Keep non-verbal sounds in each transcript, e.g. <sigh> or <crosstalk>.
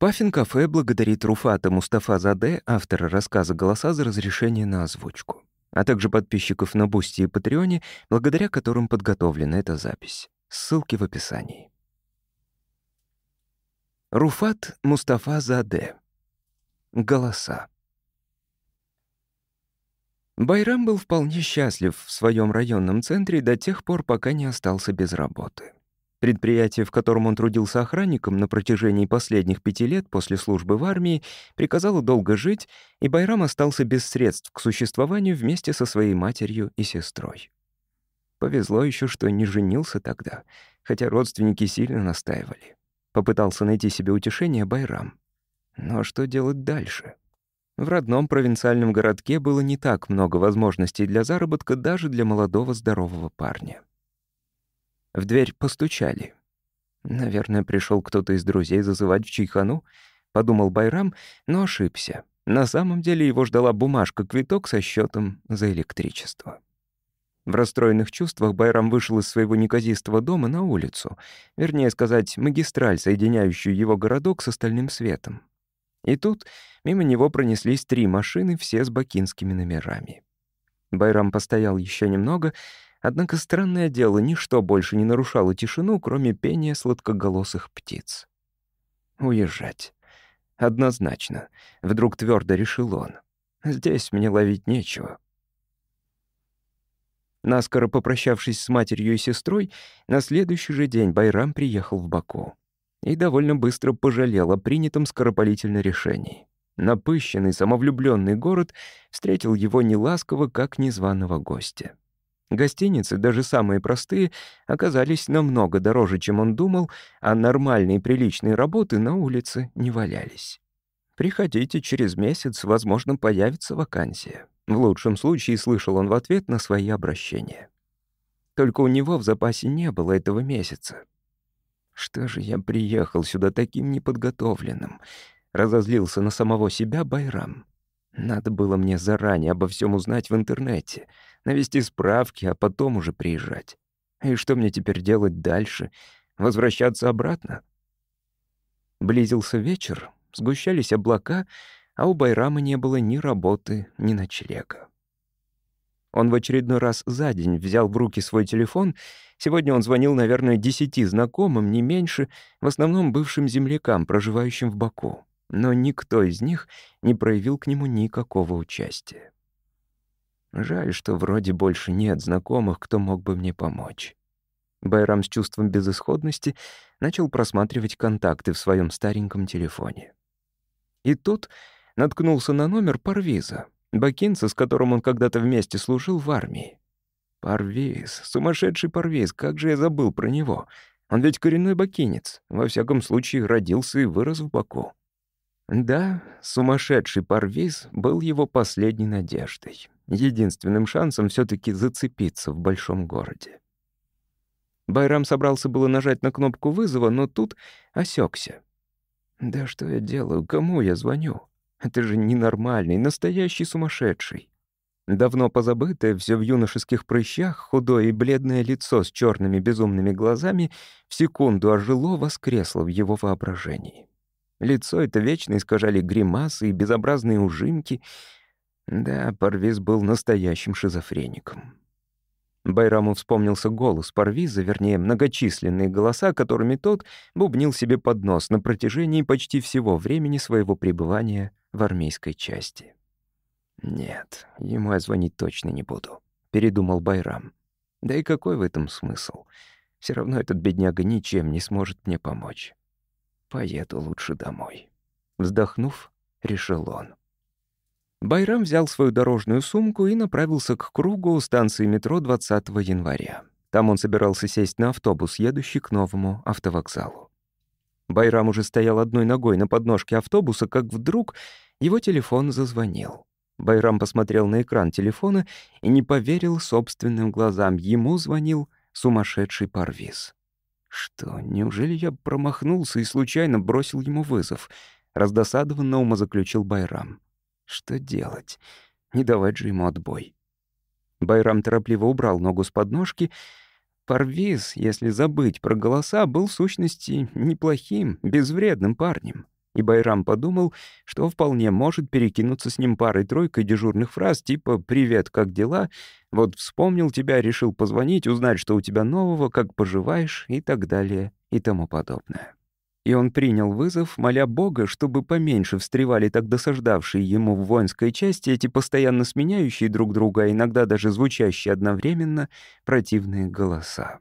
Паффин-кафе благодарит Руфата Мустафа Заде, автора рассказа «Голоса» за разрешение на озвучку, а также подписчиков на Бусти и Патреоне, благодаря которым подготовлена эта запись. Ссылки в описании. Руфат Мустафа Заде. Голоса. Байрам был вполне счастлив в своем районном центре до тех пор, пока не остался без работы. Предприятие, в котором он трудился охранником на протяжении последних пяти лет после службы в армии, приказало долго жить, и Байрам остался без средств к существованию вместе со своей матерью и сестрой. Повезло еще, что не женился тогда, хотя родственники сильно настаивали. Попытался найти себе утешение Байрам. Но что делать дальше? В родном провинциальном городке было не так много возможностей для заработка даже для молодого здорового парня. В дверь постучали. Наверное, пришел кто-то из друзей зазывать в чайхану, подумал Байрам, но ошибся. На самом деле его ждала бумажка-квиток со счетом за электричество. В расстроенных чувствах Байрам вышел из своего неказистого дома на улицу, вернее сказать, магистраль, соединяющую его городок с остальным светом. И тут мимо него пронеслись три машины, все с бакинскими номерами. Байрам постоял еще немного, однако странное дело, ничто больше не нарушало тишину, кроме пения сладкоголосых птиц. Уезжать. Однозначно. Вдруг твердо решил он. Здесь мне ловить нечего. Наскоро попрощавшись с матерью и сестрой, на следующий же день Байрам приехал в Баку. И довольно быстро пожалел о принятом скоропалительно решении. Напыщенный, самовлюбленный город встретил его неласково, как незваного гостя. Гостиницы, даже самые простые, оказались намного дороже, чем он думал, а нормальные приличные работы на улице не валялись. «Приходите, через месяц, возможно, появится вакансия». В лучшем случае слышал он в ответ на свои обращения. Только у него в запасе не было этого месяца. Что же я приехал сюда таким неподготовленным? Разозлился на самого себя Байрам. Надо было мне заранее обо всем узнать в интернете, навести справки, а потом уже приезжать. И что мне теперь делать дальше? Возвращаться обратно? Близился вечер, сгущались облака — а у Байрама не было ни работы, ни ночлега. Он в очередной раз за день взял в руки свой телефон. Сегодня он звонил, наверное, десяти знакомым, не меньше, в основном бывшим землякам, проживающим в Баку. Но никто из них не проявил к нему никакого участия. Жаль, что вроде больше нет знакомых, кто мог бы мне помочь. Байрам с чувством безысходности начал просматривать контакты в своем стареньком телефоне. И тут наткнулся на номер Парвиза, бакинца, с которым он когда-то вместе служил в армии. Парвиз, сумасшедший Парвиз, как же я забыл про него. Он ведь коренной бакинец, во всяком случае родился и вырос в Баку. Да, сумасшедший Парвиз был его последней надеждой, единственным шансом все таки зацепиться в большом городе. Байрам собрался было нажать на кнопку вызова, но тут осекся. «Да что я делаю? Кому я звоню? Это же ненормальный, настоящий сумасшедший. Давно позабытое, все в юношеских прыщах, худое и бледное лицо с черными безумными глазами в секунду ожило, воскресло в его воображении. Лицо это вечно искажали гримасы и безобразные ужимки. Да, Парвиз был настоящим шизофреником. Байраму вспомнился голос Парвиза, вернее, многочисленные голоса, которыми тот бубнил себе под нос на протяжении почти всего времени своего пребывания в армейской части. «Нет, ему я звонить точно не буду», — передумал Байрам. «Да и какой в этом смысл? Все равно этот бедняга ничем не сможет мне помочь. Поеду лучше домой». Вздохнув, решил он. Байрам взял свою дорожную сумку и направился к кругу у станции метро 20 января. Там он собирался сесть на автобус, едущий к новому автовокзалу. Байрам уже стоял одной ногой на подножке автобуса, как вдруг его телефон зазвонил. Байрам посмотрел на экран телефона и не поверил собственным глазам. Ему звонил сумасшедший Парвиз. Что, неужели я промахнулся и случайно бросил ему вызов? Раздосадованно умозаключил Байрам. Что делать? Не давать же ему отбой. Байрам торопливо убрал ногу с подножки. Парвиз, если забыть про голоса, был в сущности неплохим, безвредным парнем. И Байрам подумал, что вполне может перекинуться с ним парой-тройкой дежурных фраз типа «Привет, как дела?», «Вот вспомнил тебя, решил позвонить, узнать, что у тебя нового, как поживаешь» и так далее и тому подобное. И он принял вызов, моля Бога, чтобы поменьше встревали так досаждавшие ему в воинской части эти постоянно сменяющие друг друга, а иногда даже звучащие одновременно, противные голоса.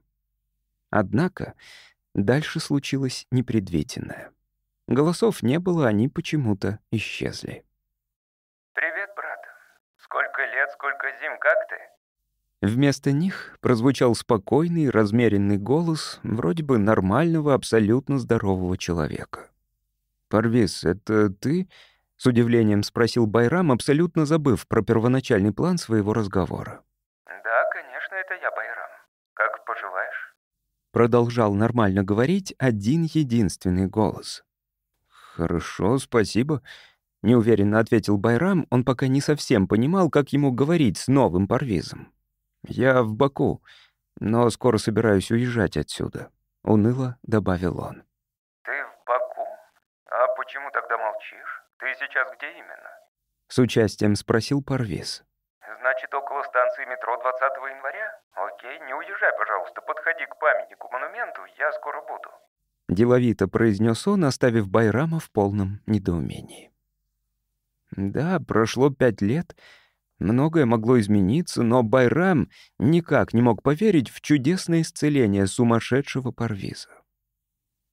Однако дальше случилось непредвиденное. Голосов не было, они почему-то исчезли. «Привет, брат. Сколько лет, сколько зим, как ты?» Вместо них прозвучал спокойный, размеренный голос вроде бы нормального, абсолютно здорового человека. «Парвиз, это ты?» — с удивлением спросил Байрам, абсолютно забыв про первоначальный план своего разговора. «Да, конечно, это я, Байрам. Как поживаешь?» Продолжал нормально говорить один единственный голос. «Хорошо, спасибо», — неуверенно ответил Байрам. Он пока не совсем понимал, как ему говорить с новым парвизом. «Я в Баку, но скоро собираюсь уезжать отсюда», — уныло добавил он. «Ты в Баку? А почему тогда молчишь? Ты сейчас где именно?» С участием спросил Парвиз. «Значит, около станции метро 20 января? Окей, не уезжай, пожалуйста, подходи к памятнику-монументу, я скоро буду». Деловито произнес он, оставив Байрама в полном недоумении. Да, прошло пять лет, многое могло измениться, но Байрам никак не мог поверить в чудесное исцеление сумасшедшего Парвиза.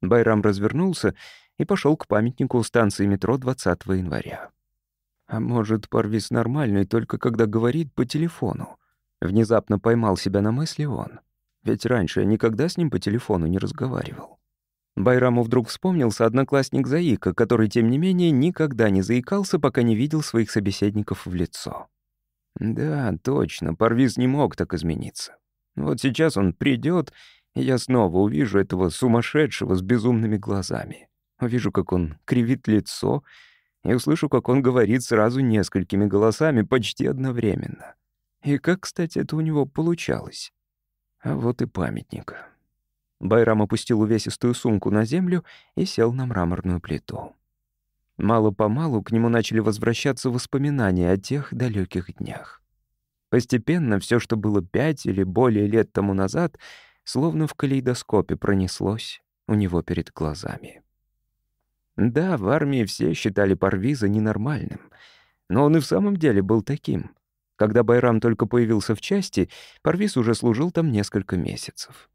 Байрам развернулся и пошел к памятнику станции метро 20 января. А может, Парвиз нормальный, только когда говорит по телефону? Внезапно поймал себя на мысли он. Ведь раньше я никогда с ним по телефону не разговаривал. Байраму вдруг вспомнился одноклассник Заика, который, тем не менее, никогда не заикался, пока не видел своих собеседников в лицо. Да, точно, Парвиз не мог так измениться. Вот сейчас он придет, и я снова увижу этого сумасшедшего с безумными глазами. Увижу, как он кривит лицо, и услышу, как он говорит сразу несколькими голосами почти одновременно. И как, кстати, это у него получалось. А вот и памятник. Байрам опустил увесистую сумку на землю и сел на мраморную плиту. Мало-помалу к нему начали возвращаться воспоминания о тех далеких днях. Постепенно все, что было пять или более лет тому назад, словно в калейдоскопе пронеслось у него перед глазами. Да, в армии все считали Парвиза ненормальным, но он и в самом деле был таким. Когда Байрам только появился в части, Парвиз уже служил там несколько месяцев.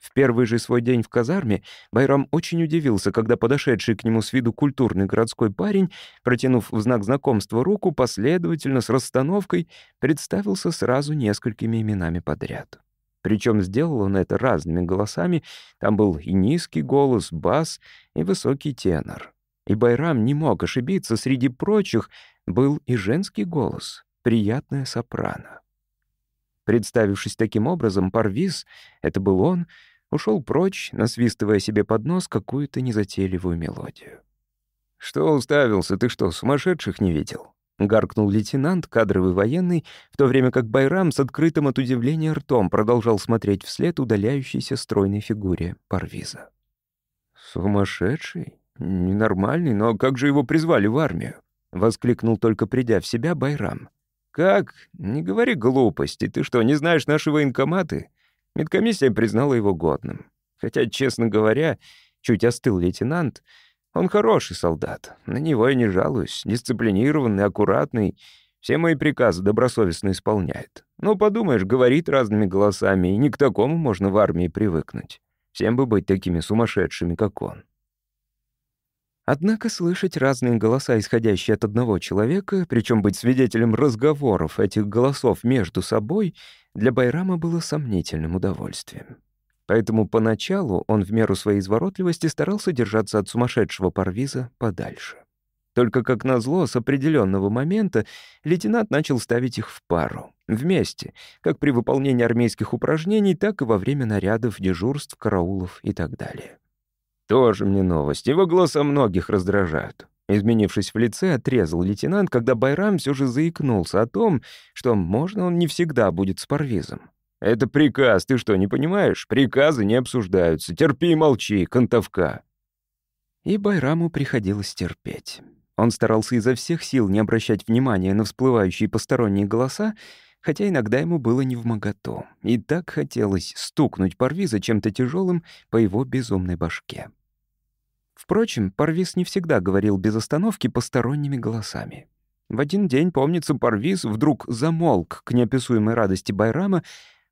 В первый же свой день в казарме Байрам очень удивился, когда подошедший к нему с виду культурный городской парень, протянув в знак знакомства руку, последовательно с расстановкой представился сразу несколькими именами подряд. Причем сделал он это разными голосами. Там был и низкий голос, бас, и высокий тенор. И Байрам не мог ошибиться, среди прочих был и женский голос, приятная сопрано. Представившись таким образом, Парвиз, это был он, ушел прочь, насвистывая себе под нос какую-то незатейливую мелодию. «Что уставился? Ты что, сумасшедших не видел?» — гаркнул лейтенант, кадровый военный, в то время как Байрам с открытым от удивления ртом продолжал смотреть вслед удаляющейся стройной фигуре Парвиза. «Сумасшедший? Ненормальный, но как же его призвали в армию?» — воскликнул только придя в себя Байрам. «Как? Не говори глупости. Ты что, не знаешь наши военкоматы? Медкомиссия признала его годным. Хотя, честно говоря, чуть остыл лейтенант, он хороший солдат. На него я не жалуюсь. Дисциплинированный, аккуратный. Все мои приказы добросовестно исполняет. Ну, подумаешь, говорит разными голосами, и не к такому можно в армии привыкнуть. Всем бы быть такими сумасшедшими, как он. Однако слышать разные голоса, исходящие от одного человека, причем быть свидетелем разговоров этих голосов между собой, для Байрама было сомнительным удовольствием. Поэтому поначалу он в меру своей изворотливости старался держаться от сумасшедшего парвиза подальше. Только как назло, с определенного момента лейтенант начал ставить их в пару, вместе, как при выполнении армейских упражнений, так и во время нарядов, дежурств, караулов и так далее. Тоже мне новость. Его голоса многих раздражают. Изменившись в лице, отрезал лейтенант, когда Байрам все же заикнулся о том, что, можно, он не всегда будет с парвизом. «Это приказ, ты что, не понимаешь? Приказы не обсуждаются. Терпи и молчи, контовка». И Байраму приходилось терпеть. Он старался изо всех сил не обращать внимания на всплывающие посторонние голоса, хотя иногда ему было невмоготу. И так хотелось стукнуть Парвиза чем-то тяжелым по его безумной башке. Впрочем, Парвиз не всегда говорил без остановки посторонними голосами. В один день, помнится, Парвиз вдруг замолк к неописуемой радости Байрама.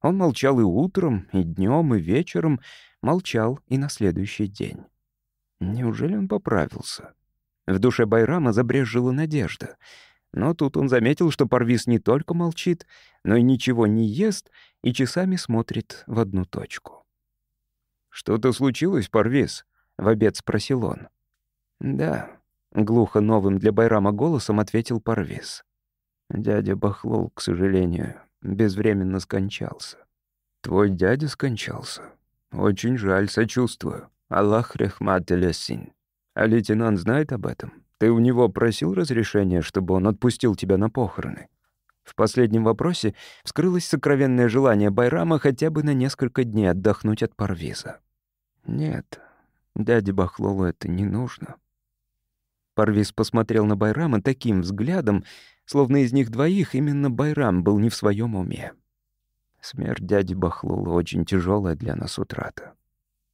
Он молчал и утром, и днем, и вечером, молчал и на следующий день. Неужели он поправился? В душе Байрама забрежила надежда. Но тут он заметил, что Парвиз не только молчит, но и ничего не ест и часами смотрит в одну точку. «Что-то случилось, Парвиз?» — в обед спросил он. «Да», — глухо новым для Байрама голосом ответил Парвиз. «Дядя Бахлол, к сожалению, безвременно скончался». «Твой дядя скончался? Очень жаль, сочувствую. Аллах рехмат. А лейтенант знает об этом? Ты у него просил разрешения, чтобы он отпустил тебя на похороны?» В последнем вопросе вскрылось сокровенное желание Байрама хотя бы на несколько дней отдохнуть от Парвиза. «Нет, дяде Бахлолу это не нужно». Парвиз посмотрел на Байрама таким взглядом, словно из них двоих именно Байрам был не в своем уме. Смерть дяди Бахлула очень тяжелая для нас утрата.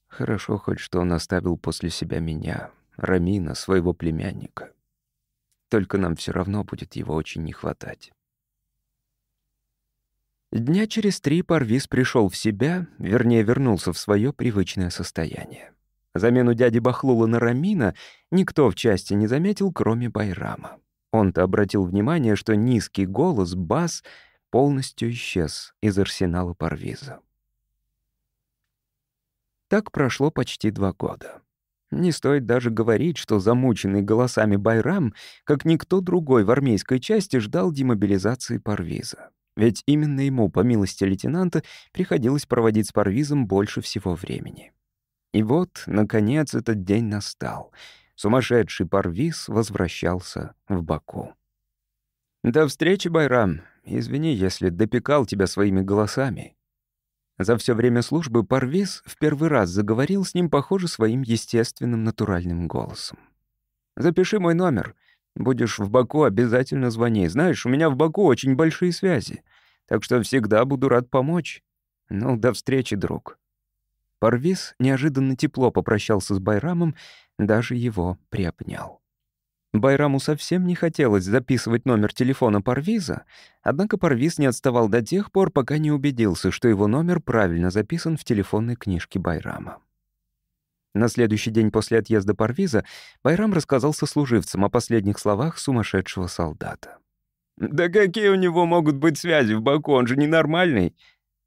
Хорошо хоть, что он оставил после себя меня, Рамина, своего племянника. Только нам все равно будет его очень не хватать. Дня через три Парвиз пришел в себя, вернее, вернулся в свое привычное состояние. Замену дяди Бахлула на Рамина никто в части не заметил, кроме Байрама. Он-то обратил внимание, что низкий голос, бас, полностью исчез из арсенала Парвиза. Так прошло почти два года. Не стоит даже говорить, что замученный голосами Байрам, как никто другой в армейской части, ждал демобилизации Парвиза. Ведь именно ему, по милости лейтенанта, приходилось проводить с Парвизом больше всего времени. И вот, наконец, этот день настал. Сумасшедший Парвиз возвращался в Баку. «До встречи, Байрам. Извини, если допекал тебя своими голосами», за все время службы Парвиз в первый раз заговорил с ним, похоже, своим естественным натуральным голосом. «Запиши мой номер. Будешь в Баку, обязательно звони. Знаешь, у меня в Баку очень большие связи, так что всегда буду рад помочь. Ну, до встречи, друг». Парвиз неожиданно тепло попрощался с Байрамом, даже его приобнял. Байраму совсем не хотелось записывать номер телефона Парвиза, однако Парвиз не отставал до тех пор, пока не убедился, что его номер правильно записан в телефонной книжке Байрама. На следующий день после отъезда Парвиза Байрам рассказал сослуживцам о последних словах сумасшедшего солдата. «Да какие у него могут быть связи в Баку, он же ненормальный!»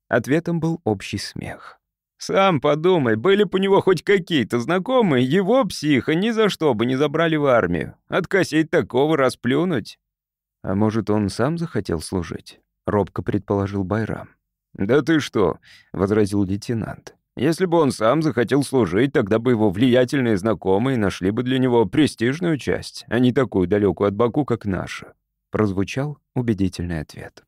Ответом был общий смех. Сам подумай, были бы у него хоть какие-то знакомые, его психа ни за что бы не забрали в армию. Откосить такого расплюнуть. А может, он сам захотел служить? Робко предположил Байрам. «Да ты что?» — возразил лейтенант. «Если бы он сам захотел служить, тогда бы его влиятельные знакомые нашли бы для него престижную часть, а не такую далекую от Баку, как наша». Прозвучал убедительный ответ.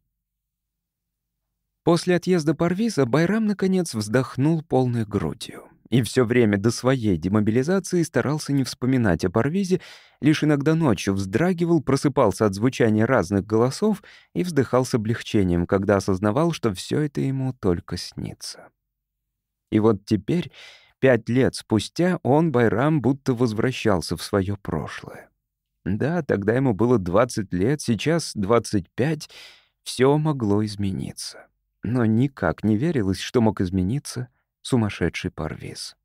После отъезда Парвиза Байрам, наконец, вздохнул полной грудью. И все время до своей демобилизации старался не вспоминать о Парвизе, лишь иногда ночью вздрагивал, просыпался от звучания разных голосов и вздыхал с облегчением, когда осознавал, что все это ему только снится. И вот теперь, пять лет спустя, он, Байрам, будто возвращался в свое прошлое. Да, тогда ему было 20 лет, сейчас 25, все могло измениться но никак не верилось, что мог измениться сумасшедший Парвиз.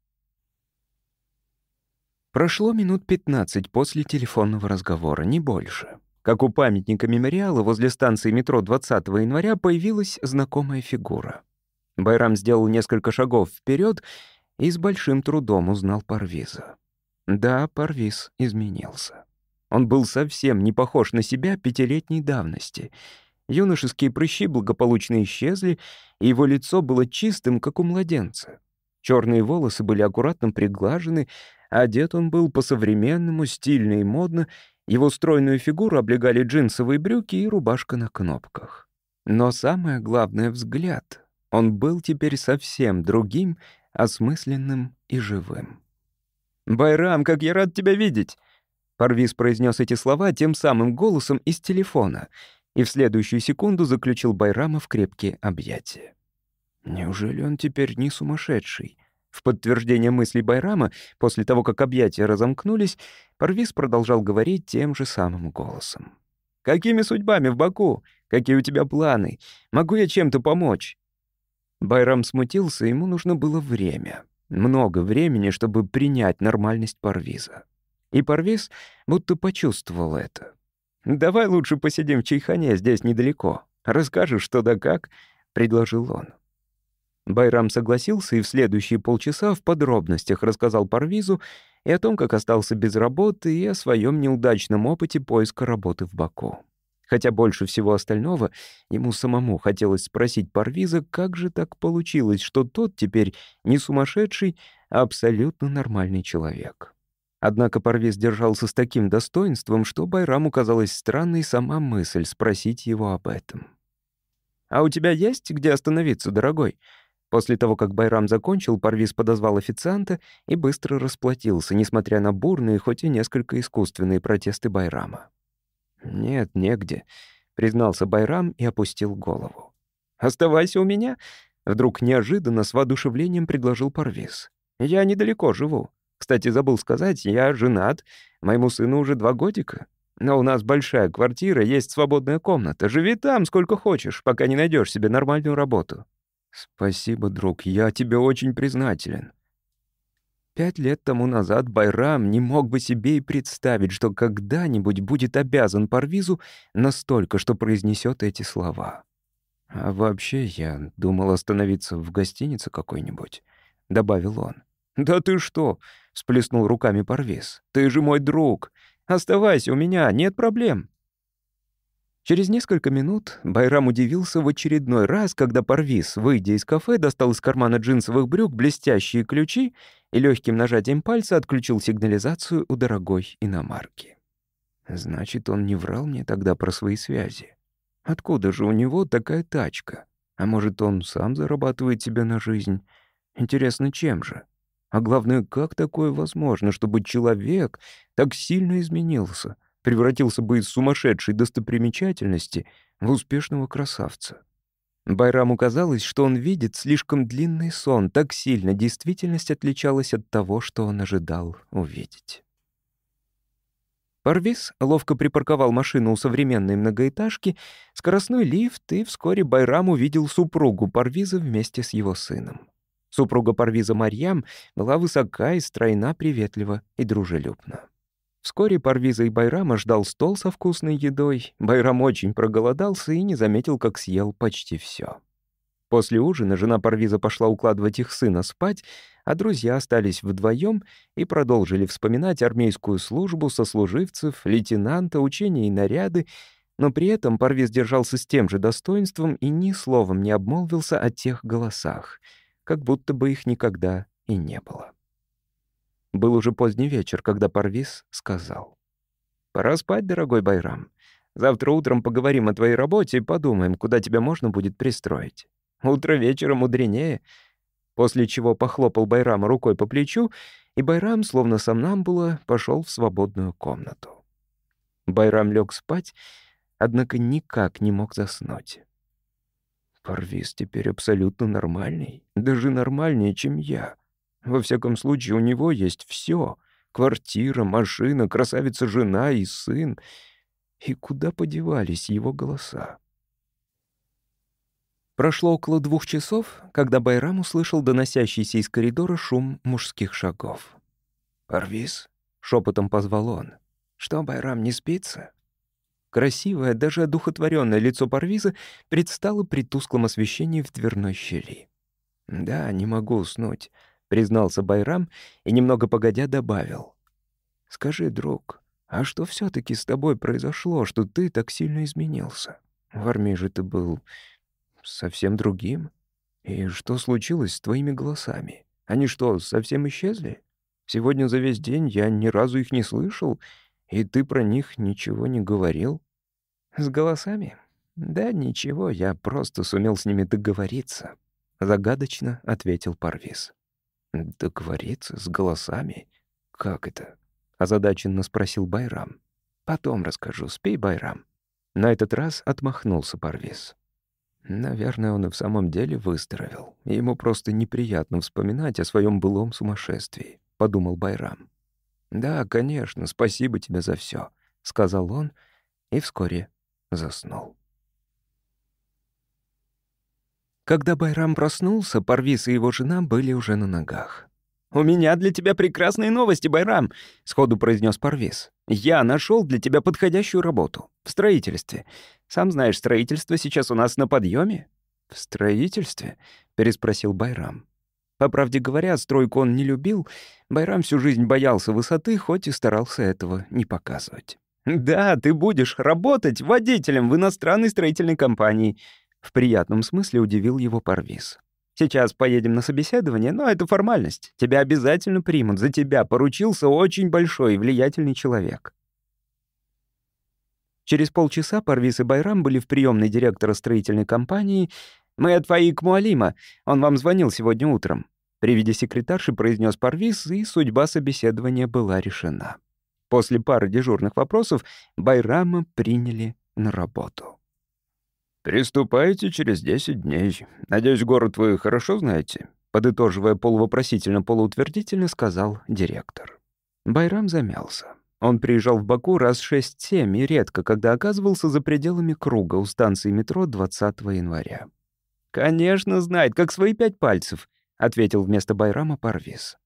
Прошло минут 15 после телефонного разговора, не больше. Как у памятника мемориала возле станции метро 20 января появилась знакомая фигура. Байрам сделал несколько шагов вперед и с большим трудом узнал Парвиза. Да, Парвиз изменился. Он был совсем не похож на себя пятилетней давности — Юношеские прыщи благополучно исчезли, и его лицо было чистым, как у младенца. Черные волосы были аккуратно приглажены, одет он был по-современному, стильно и модно, его стройную фигуру облегали джинсовые брюки и рубашка на кнопках. Но самое главное — взгляд. Он был теперь совсем другим, осмысленным и живым. «Байрам, как я рад тебя видеть!» Парвиз произнес эти слова тем самым голосом из телефона и в следующую секунду заключил Байрама в крепкие объятия. Неужели он теперь не сумасшедший? В подтверждение мыслей Байрама, после того, как объятия разомкнулись, Парвиз продолжал говорить тем же самым голосом. «Какими судьбами в Баку? Какие у тебя планы? Могу я чем-то помочь?» Байрам смутился, ему нужно было время. Много времени, чтобы принять нормальность Парвиза. И Парвиз будто почувствовал это. «Давай лучше посидим в чайхане, здесь недалеко. Расскажешь, что да как», — предложил он. Байрам согласился и в следующие полчаса в подробностях рассказал Парвизу и о том, как остался без работы, и о своем неудачном опыте поиска работы в Баку. Хотя больше всего остального ему самому хотелось спросить Парвиза, как же так получилось, что тот теперь не сумасшедший, а абсолютно нормальный человек. Однако Парвиз держался с таким достоинством, что Байраму казалась странной сама мысль спросить его об этом. «А у тебя есть где остановиться, дорогой?» После того, как Байрам закончил, Парвиз подозвал официанта и быстро расплатился, несмотря на бурные, хоть и несколько искусственные протесты Байрама. «Нет, негде», — признался Байрам и опустил голову. «Оставайся у меня», — вдруг неожиданно с воодушевлением предложил Парвиз. «Я недалеко живу. Кстати, забыл сказать, я женат, моему сыну уже два годика. Но у нас большая квартира, есть свободная комната. Живи там сколько хочешь, пока не найдешь себе нормальную работу». «Спасибо, друг, я тебе очень признателен». Пять лет тому назад Байрам не мог бы себе и представить, что когда-нибудь будет обязан Парвизу настолько, что произнесет эти слова. «А вообще, я думал остановиться в гостинице какой-нибудь», — добавил он. «Да ты что?» — сплеснул руками Парвиз. «Ты же мой друг. Оставайся у меня, нет проблем». Через несколько минут Байрам удивился в очередной раз, когда Парвиз, выйдя из кафе, достал из кармана джинсовых брюк блестящие ключи и легким нажатием пальца отключил сигнализацию у дорогой иномарки. Значит, он не врал мне тогда про свои связи. Откуда же у него такая тачка? А может, он сам зарабатывает себе на жизнь? Интересно, чем же? А главное, как такое возможно, чтобы человек так сильно изменился — превратился бы из сумасшедшей достопримечательности в успешного красавца. Байраму казалось, что он видит слишком длинный сон, так сильно действительность отличалась от того, что он ожидал увидеть. Парвиз ловко припарковал машину у современной многоэтажки, скоростной лифт, и вскоре Байрам увидел супругу Парвиза вместе с его сыном. Супруга Парвиза Марьям была высока и стройна, приветлива и дружелюбна. Вскоре Парвиза и Байрама ждал стол со вкусной едой. Байрам очень проголодался и не заметил, как съел почти все. После ужина жена Парвиза пошла укладывать их сына спать, а друзья остались вдвоем и продолжили вспоминать армейскую службу, сослуживцев, лейтенанта, учения и наряды, но при этом Парвиз держался с тем же достоинством и ни словом не обмолвился о тех голосах, как будто бы их никогда и не было. Был уже поздний вечер, когда Парвиз сказал. «Пора спать, дорогой Байрам. Завтра утром поговорим о твоей работе и подумаем, куда тебя можно будет пристроить. Утро вечера мудренее». После чего похлопал Байрама рукой по плечу, и Байрам, словно сам нам было, пошел в свободную комнату. Байрам лег спать, однако никак не мог заснуть. Парвиз теперь абсолютно нормальный, даже нормальнее, чем я. Во всяком случае, у него есть все: Квартира, машина, красавица-жена и сын. И куда подевались его голоса? Прошло около двух часов, когда Байрам услышал доносящийся из коридора шум мужских шагов. «Парвиз?» — шепотом позвал он. «Что, Байрам, не спится?» Красивое, даже одухотворенное лицо Парвиза предстало при тусклом освещении в дверной щели. «Да, не могу уснуть признался Байрам и немного погодя добавил. «Скажи, друг, а что все таки с тобой произошло, что ты так сильно изменился? В армии же ты был совсем другим. И что случилось с твоими голосами? Они что, совсем исчезли? Сегодня за весь день я ни разу их не слышал, и ты про них ничего не говорил. С голосами? Да ничего, я просто сумел с ними договориться. Загадочно ответил Парвиз. Договориться с голосами? «Как это?» — озадаченно спросил Байрам. «Потом расскажу. Спи, Байрам». На этот раз отмахнулся Парвиз. Наверное, он и в самом деле выздоровел. Ему просто неприятно вспоминать о своем былом сумасшествии, подумал Байрам. Да, конечно, спасибо тебе за все, сказал он и вскоре заснул. Когда Байрам проснулся, Парвиз и его жена были уже на ногах. «У меня для тебя прекрасные новости, Байрам», — сходу произнес Парвиз. «Я нашел для тебя подходящую работу. В строительстве. Сам знаешь, строительство сейчас у нас на подъеме. «В строительстве?» — переспросил Байрам. По правде говоря, стройку он не любил. Байрам всю жизнь боялся высоты, хоть и старался этого не показывать. «Да, ты будешь работать водителем в иностранной строительной компании», — в приятном смысле удивил его Парвиз. Сейчас поедем на собеседование, но это формальность. Тебя обязательно примут. За тебя поручился очень большой и влиятельный человек». Через полчаса Парвиз и Байрам были в приемной директора строительной компании. «Мы от Фаик Муалима. Он вам звонил сегодня утром». При виде секретарши произнес Парвиз, и судьба собеседования была решена. После пары дежурных вопросов Байрама приняли на работу. «Приступайте через 10 дней. Надеюсь, город вы хорошо знаете?» Подытоживая полувопросительно-полуутвердительно, сказал директор. Байрам замялся. Он приезжал в Баку раз 6-7 и редко, когда оказывался за пределами круга у станции метро 20 января. «Конечно, знает, как свои пять пальцев», — ответил вместо Байрама Парвиз.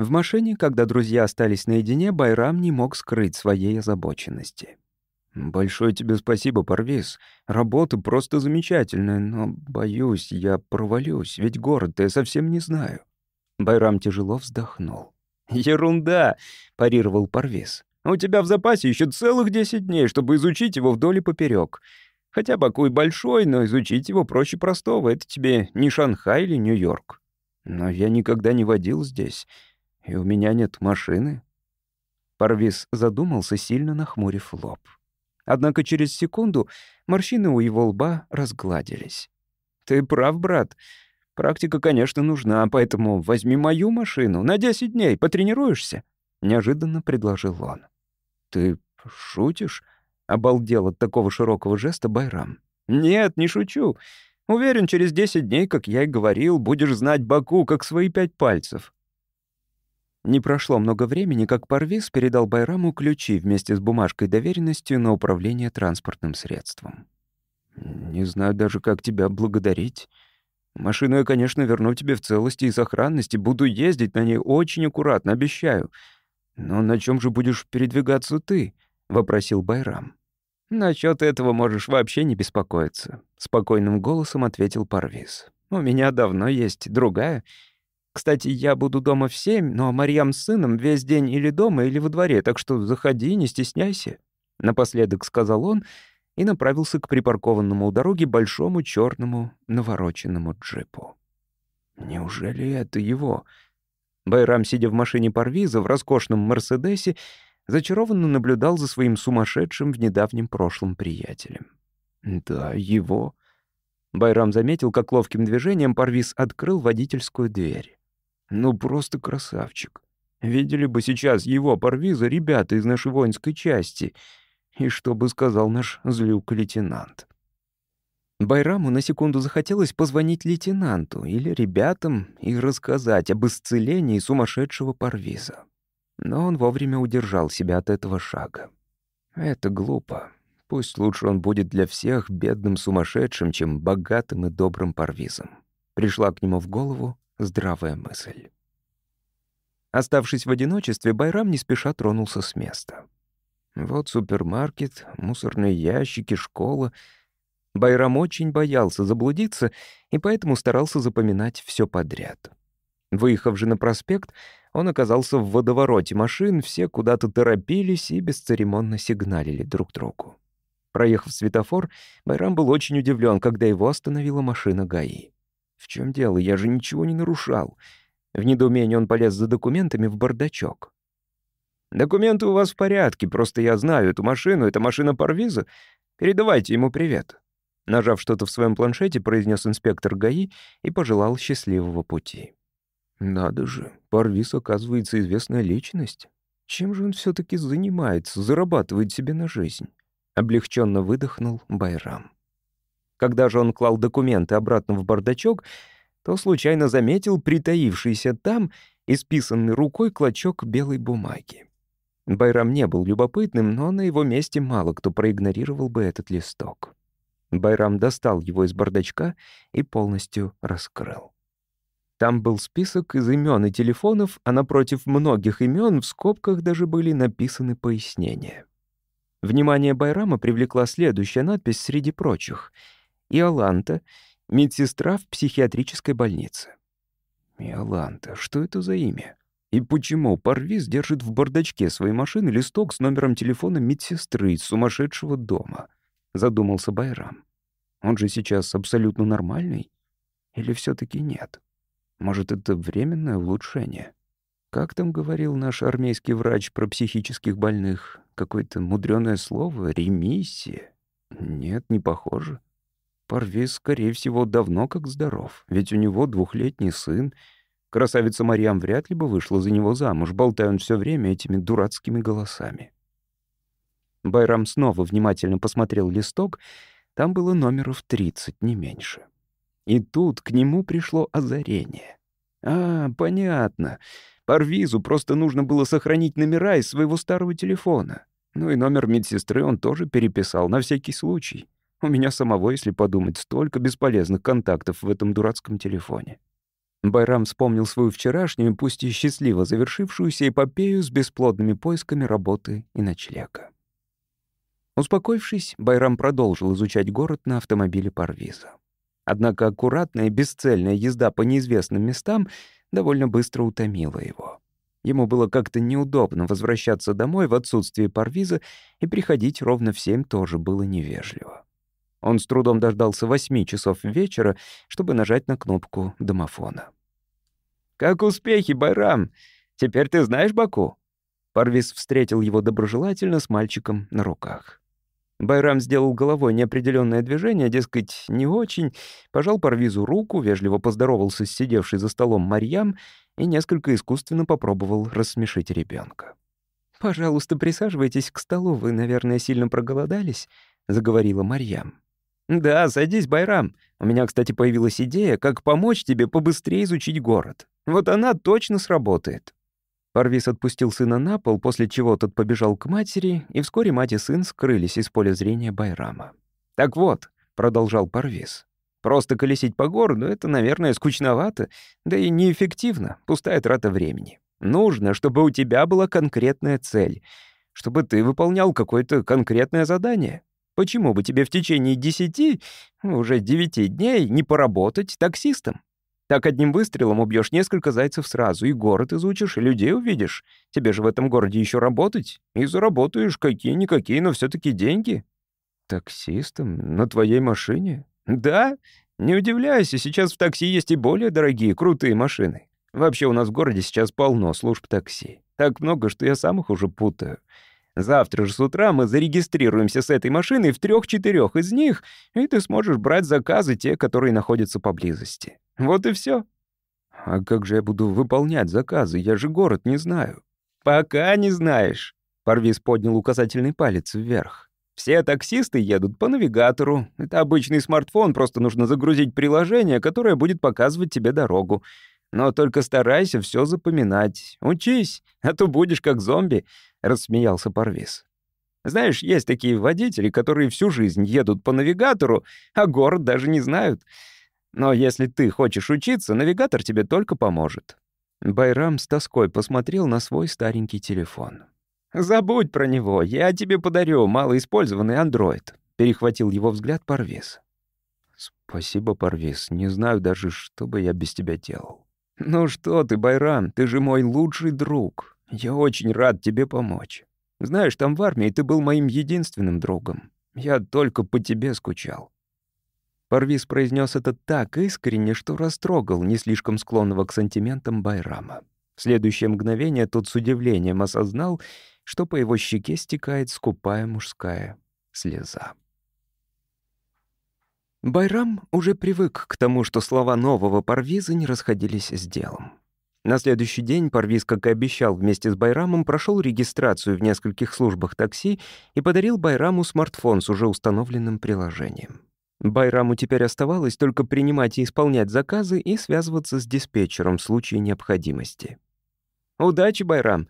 В машине, когда друзья остались наедине, Байрам не мог скрыть своей озабоченности. «Большое тебе спасибо, Парвиз. Работа просто замечательная, но, боюсь, я провалюсь, ведь город-то я совсем не знаю». Байрам тяжело вздохнул. «Ерунда!» — парировал Парвиз. «У тебя в запасе еще целых 10 дней, чтобы изучить его вдоль и поперек. Хотя Баку и большой, но изучить его проще простого. Это тебе не Шанхай или Нью-Йорк. Но я никогда не водил здесь, и у меня нет машины». Парвиз задумался, сильно нахмурив лоб. Однако через секунду морщины у его лба разгладились. «Ты прав, брат. Практика, конечно, нужна, поэтому возьми мою машину. На 10 дней потренируешься?» — неожиданно предложил он. «Ты шутишь?» — обалдел от такого широкого жеста Байрам. «Нет, не шучу. Уверен, через 10 дней, как я и говорил, будешь знать Баку, как свои пять пальцев. Не прошло много времени, как Парвиз передал Байраму ключи вместе с бумажкой доверенностью на управление транспортным средством. «Не знаю даже, как тебя благодарить. Машину я, конечно, верну тебе в целости и сохранности, буду ездить на ней очень аккуратно, обещаю. Но на чем же будешь передвигаться ты?» — вопросил Байрам. «Насчёт этого можешь вообще не беспокоиться», — спокойным голосом ответил Парвиз. «У меня давно есть другая, кстати, я буду дома в семь, но Марьям с сыном весь день или дома, или во дворе, так что заходи, не стесняйся». Напоследок сказал он и направился к припаркованному у дороги большому черному навороченному джипу. Неужели это его? Байрам, сидя в машине Парвиза в роскошном «Мерседесе», зачарованно наблюдал за своим сумасшедшим в недавнем прошлом приятелем. Да, его. Байрам заметил, как ловким движением Парвиз открыл водительскую дверь. Ну, просто красавчик. Видели бы сейчас его Парвиза ребята из нашей воинской части. И что бы сказал наш злюк-лейтенант? Байраму на секунду захотелось позвонить лейтенанту или ребятам и рассказать об исцелении сумасшедшего Парвиза. Но он вовремя удержал себя от этого шага. Это глупо. Пусть лучше он будет для всех бедным сумасшедшим, чем богатым и добрым Парвизом. Пришла к нему в голову здравая мысль. Оставшись в одиночестве, Байрам не спеша тронулся с места. Вот супермаркет, мусорные ящики, школа. Байрам очень боялся заблудиться и поэтому старался запоминать все подряд. Выехав же на проспект, он оказался в водовороте машин, все куда-то торопились и бесцеремонно сигналили друг другу. Проехав светофор, Байрам был очень удивлен, когда его остановила машина ГАИ. «В чем дело? Я же ничего не нарушал». В недоумении он полез за документами в бардачок. «Документы у вас в порядке, просто я знаю эту машину, это машина Парвиза. Передавайте ему привет». Нажав что-то в своем планшете, произнес инспектор ГАИ и пожелал счастливого пути. Надо же, Парвис, оказывается, известная личность. Чем же он все таки занимается, зарабатывает себе на жизнь? Облегченно выдохнул Байрам. Когда же он клал документы обратно в бардачок, то случайно заметил притаившийся там исписанный рукой клочок белой бумаги. Байрам не был любопытным, но на его месте мало кто проигнорировал бы этот листок. Байрам достал его из бардачка и полностью раскрыл. Там был список из имен и телефонов, а напротив многих имен в скобках даже были написаны пояснения. Внимание Байрама привлекла следующая надпись среди прочих. «Иоланта, медсестра в психиатрической больнице». Иоланта, что это за имя? И почему Парвиз держит в бардачке своей машины листок с номером телефона медсестры из сумасшедшего дома? Задумался Байрам. Он же сейчас абсолютно нормальный? Или все таки нет? Может, это временное улучшение? Как там говорил наш армейский врач про психических больных? Какое-то мудреное слово? Ремиссия? Нет, не похоже. Парвиз, скорее всего, давно как здоров, ведь у него двухлетний сын. Красавица Марьям вряд ли бы вышла за него замуж, болтая он все время этими дурацкими голосами. Байрам снова внимательно посмотрел листок. Там было номеров 30, не меньше. И тут к нему пришло озарение. А, понятно. Парвизу просто нужно было сохранить номера из своего старого телефона. Ну и номер медсестры он тоже переписал на всякий случай. У меня самого, если подумать, столько бесполезных контактов в этом дурацком телефоне. Байрам вспомнил свою вчерашнюю, пусть и счастливо завершившуюся эпопею с бесплодными поисками работы и ночлега. Успокоившись, Байрам продолжил изучать город на автомобиле Парвиза. Однако аккуратная и бесцельная езда по неизвестным местам довольно быстро утомила его. Ему было как-то неудобно возвращаться домой в отсутствие Парвиза, и приходить ровно в семь тоже было невежливо. Он с трудом дождался восьми часов вечера, чтобы нажать на кнопку домофона. «Как успехи, Байрам? Теперь ты знаешь Баку?» Парвиз встретил его доброжелательно с мальчиком на руках. Байрам сделал головой неопределенное движение, дескать, не очень, пожал Парвизу руку, вежливо поздоровался с сидевшей за столом Марьям и несколько искусственно попробовал рассмешить ребенка. «Пожалуйста, присаживайтесь к столу, вы, наверное, сильно проголодались», — заговорила Марьям. «Да, садись, Байрам. У меня, кстати, появилась идея, как помочь тебе побыстрее изучить город. Вот она точно сработает». Парвис отпустил сына на пол, после чего тот побежал к матери, и вскоре мать и сын скрылись из поля зрения Байрама. «Так вот», — продолжал Парвис, — «просто колесить по городу — это, наверное, скучновато, да и неэффективно, пустая трата времени. Нужно, чтобы у тебя была конкретная цель, чтобы ты выполнял какое-то конкретное задание. Почему бы тебе в течение десяти, уже девяти дней не поработать таксистом? Так одним выстрелом убьешь несколько зайцев сразу, и город изучишь, и людей увидишь. Тебе же в этом городе еще работать, и заработаешь какие-никакие, но все таки деньги. Таксистом? На твоей машине? Да, не удивляйся, сейчас в такси есть и более дорогие, крутые машины. Вообще у нас в городе сейчас полно служб такси. Так много, что я сам их уже путаю. Завтра же с утра мы зарегистрируемся с этой машиной в трех-четырех из них, и ты сможешь брать заказы, те, которые находятся поблизости. Вот и все. А как же я буду выполнять заказы? Я же город не знаю. Пока не знаешь. Парвиз поднял указательный палец вверх. Все таксисты едут по навигатору. Это обычный смартфон, просто нужно загрузить приложение, которое будет показывать тебе дорогу. Но только старайся все запоминать. Учись, а то будешь как зомби», — рассмеялся Парвиз. «Знаешь, есть такие водители, которые всю жизнь едут по навигатору, а город даже не знают. Но если ты хочешь учиться, навигатор тебе только поможет». Байрам с тоской посмотрел на свой старенький телефон. «Забудь про него, я тебе подарю малоиспользованный андроид», — перехватил его взгляд Парвиз. «Спасибо, Парвиз, не знаю даже, что бы я без тебя делал». «Ну что ты, Байрам, ты же мой лучший друг. Я очень рад тебе помочь. Знаешь, там в армии ты был моим единственным другом. Я только по тебе скучал. Парвиз произнес это так искренне, что растрогал не слишком склонного к сантиментам Байрама. В следующее мгновение тот с удивлением осознал, что по его щеке стекает скупая мужская слеза. Байрам уже привык к тому, что слова нового Парвиза не расходились с делом. На следующий день Парвиз, как и обещал, вместе с Байрамом прошел регистрацию в нескольких службах такси и подарил Байраму смартфон с уже установленным приложением. Байраму теперь оставалось только принимать и исполнять заказы и связываться с диспетчером в случае необходимости. «Удачи, Байрам!»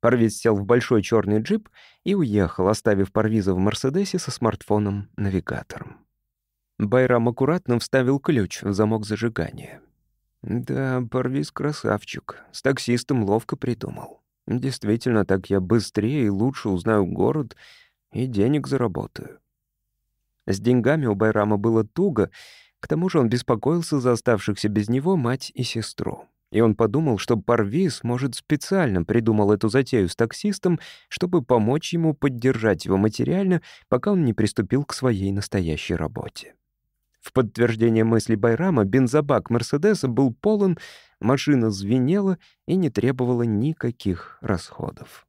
Парвиз сел в большой черный джип и уехал, оставив Парвиза в Мерседесе со смартфоном-навигатором. Байрам аккуратно вставил ключ в замок зажигания. Да, Парвиз красавчик. С таксистом ловко придумал. Действительно, так я быстрее и лучше узнаю город и денег заработаю. С деньгами у Байрама было туго, к тому же он беспокоился за оставшихся без него мать и сестру. И он подумал, что Парвиз, может, специально придумал эту затею с таксистом, чтобы помочь ему поддержать его материально, пока он не приступил к своей настоящей работе. В подтверждение мысли Байрама бензобак Мерседеса был полон, машина звенела и не требовала никаких расходов.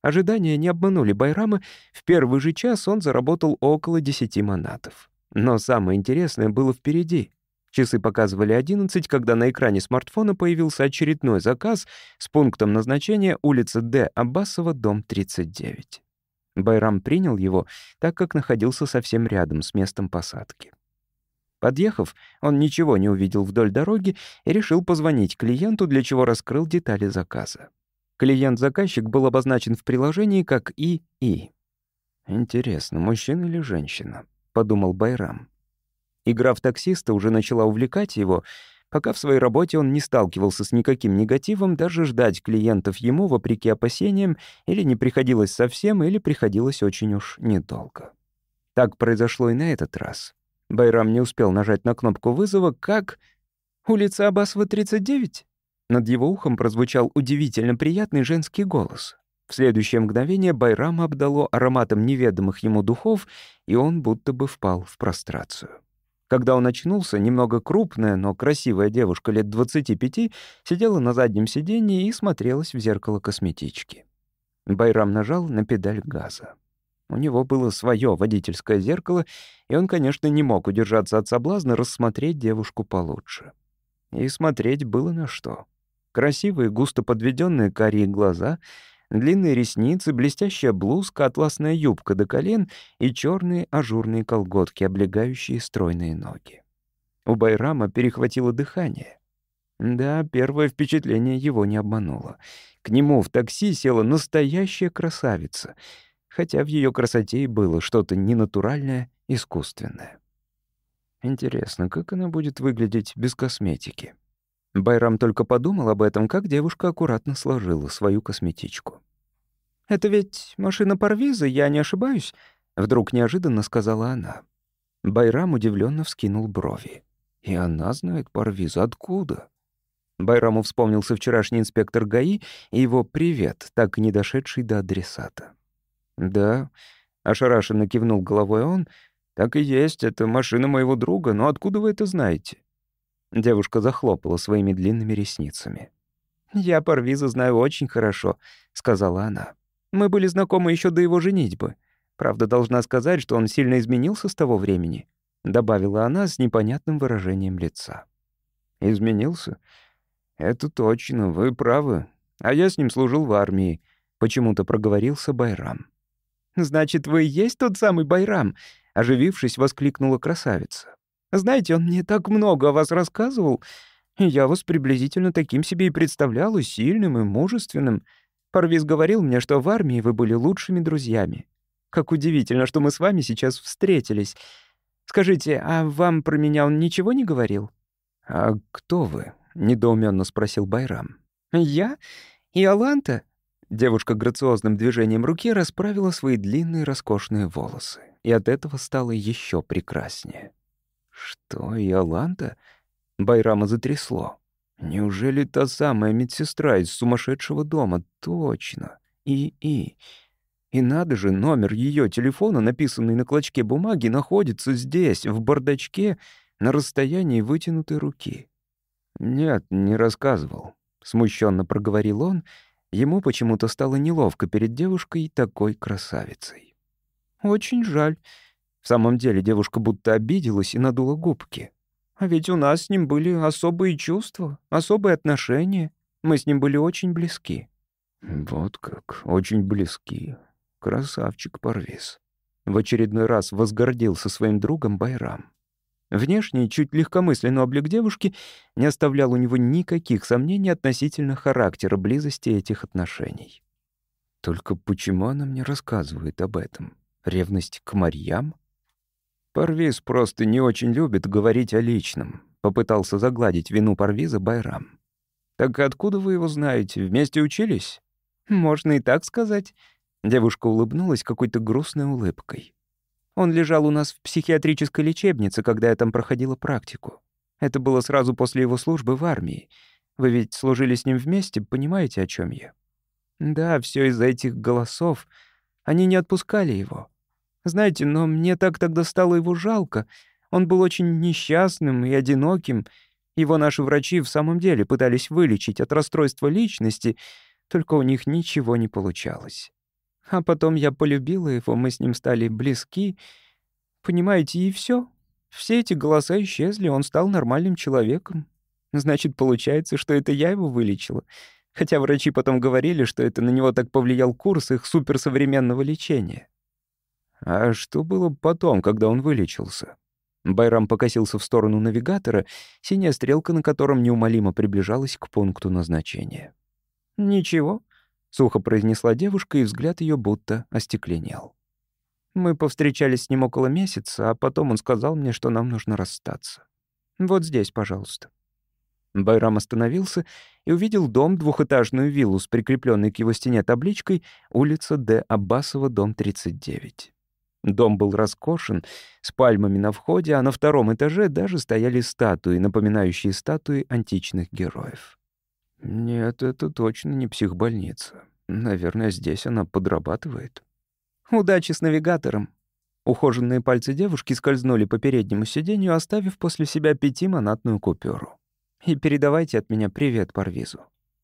Ожидания не обманули Байрама, в первый же час он заработал около 10 манатов. Но самое интересное было впереди. Часы показывали 11, когда на экране смартфона появился очередной заказ с пунктом назначения улица Д. Аббасова, дом 39. Байрам принял его, так как находился совсем рядом с местом посадки. Подъехав, он ничего не увидел вдоль дороги и решил позвонить клиенту, для чего раскрыл детали заказа. Клиент-заказчик был обозначен в приложении как ИИ. «Интересно, мужчина или женщина?» — подумал Байрам. Игра в таксиста уже начала увлекать его, Пока в своей работе он не сталкивался с никаким негативом, даже ждать клиентов ему, вопреки опасениям, или не приходилось совсем, или приходилось очень уж недолго. Так произошло и на этот раз. Байрам не успел нажать на кнопку вызова, как... «Улица Абасова, 39?» Над его ухом прозвучал удивительно приятный женский голос. В следующее мгновение Байрама обдало ароматом неведомых ему духов, и он будто бы впал в прострацию. Когда он очнулся, немного крупная, но красивая девушка лет 25 сидела на заднем сиденье и смотрелась в зеркало косметички. Байрам нажал на педаль газа. У него было свое водительское зеркало, и он, конечно, не мог удержаться от соблазна рассмотреть девушку получше. И смотреть было на что. Красивые, густо подведенные карие глаза — Длинные ресницы, блестящая блузка, атласная юбка до колен и черные ажурные колготки, облегающие стройные ноги. У Байрама перехватило дыхание. Да, первое впечатление его не обмануло. К нему в такси села настоящая красавица, хотя в ее красоте и было что-то ненатуральное, искусственное. Интересно, как она будет выглядеть без косметики? Байрам только подумал об этом, как девушка аккуратно сложила свою косметичку. «Это ведь машина Парвиза, я не ошибаюсь?» — вдруг неожиданно сказала она. Байрам удивленно вскинул брови. «И она знает Парвиза. Откуда?» Байраму вспомнился вчерашний инспектор ГАИ и его «привет», так и не дошедший до адресата. «Да», — ошарашенно кивнул головой он, — «так и есть, это машина моего друга, но откуда вы это знаете?» Девушка захлопала своими длинными ресницами. «Я Парвиза знаю очень хорошо», — сказала она. «Мы были знакомы еще до его женитьбы. Правда, должна сказать, что он сильно изменился с того времени», — добавила она с непонятным выражением лица. «Изменился? Это точно, вы правы. А я с ним служил в армии», — почему-то проговорился Байрам. «Значит, вы и есть тот самый Байрам?» — оживившись, воскликнула красавица. Знаете, он мне так много о вас рассказывал, и я вас приблизительно таким себе и представляла, сильным и мужественным. Парвиз говорил мне, что в армии вы были лучшими друзьями. Как удивительно, что мы с вами сейчас встретились. Скажите, а вам про меня он ничего не говорил?» «А кто вы?» — недоуменно спросил Байрам. «Я? И Аланта?» Девушка грациозным движением руки расправила свои длинные роскошные волосы, и от этого стало еще прекраснее. Что, Иоланда? Байрама затрясло. Неужели та самая медсестра из сумасшедшего дома? Точно. И-и. И надо же, номер ее телефона, написанный на клочке бумаги, находится здесь, в бардачке, на расстоянии вытянутой руки. «Нет, не рассказывал», — смущенно проговорил он. Ему почему-то стало неловко перед девушкой такой красавицей. «Очень жаль», в самом деле девушка будто обиделась и надула губки. А ведь у нас с ним были особые чувства, особые отношения. Мы с ним были очень близки». «Вот как, очень близки. Красавчик Парвиз». В очередной раз возгордился своим другом Байрам. Внешний, чуть легкомысленный облик девушки не оставлял у него никаких сомнений относительно характера близости этих отношений. Только почему она мне рассказывает об этом? Ревность к Марьям? Парвиз просто не очень любит говорить о личном. Попытался загладить вину Парвиза Байрам. «Так откуда вы его знаете? Вместе учились?» «Можно и так сказать». Девушка улыбнулась какой-то грустной улыбкой. Он лежал у нас в психиатрической лечебнице, когда я там проходила практику. Это было сразу после его службы в армии. Вы ведь служили с ним вместе, понимаете, о чем я? Да, все из-за этих голосов. Они не отпускали его. Знаете, но мне так тогда стало его жалко. Он был очень несчастным и одиноким. Его наши врачи в самом деле пытались вылечить от расстройства личности, только у них ничего не получалось. А потом я полюбила его, мы с ним стали близки. Понимаете, и все. Все эти голоса исчезли, он стал нормальным человеком. Значит, получается, что это я его вылечила. Хотя врачи потом говорили, что это на него так повлиял курс их суперсовременного лечения. А что было потом, когда он вылечился? Байрам покосился в сторону навигатора, синяя стрелка на котором неумолимо приближалась к пункту назначения. «Ничего», — сухо произнесла девушка, и взгляд ее будто остекленел. «Мы повстречались с ним около месяца, а потом он сказал мне, что нам нужно расстаться. Вот здесь, пожалуйста». Байрам остановился и увидел дом, двухэтажную виллу с прикрепленной к его стене табличкой «Улица Д. Аббасова, дом 39». Дом был роскошен, с пальмами на входе, а на втором этаже даже стояли статуи, напоминающие статуи античных героев. Нет, это точно не психбольница. Наверное, здесь она подрабатывает. Удачи с навигатором. Ухоженные пальцы девушки скользнули по переднему сиденью, оставив после себя пятимонатную купюру. И передавайте от меня привет Парвизу.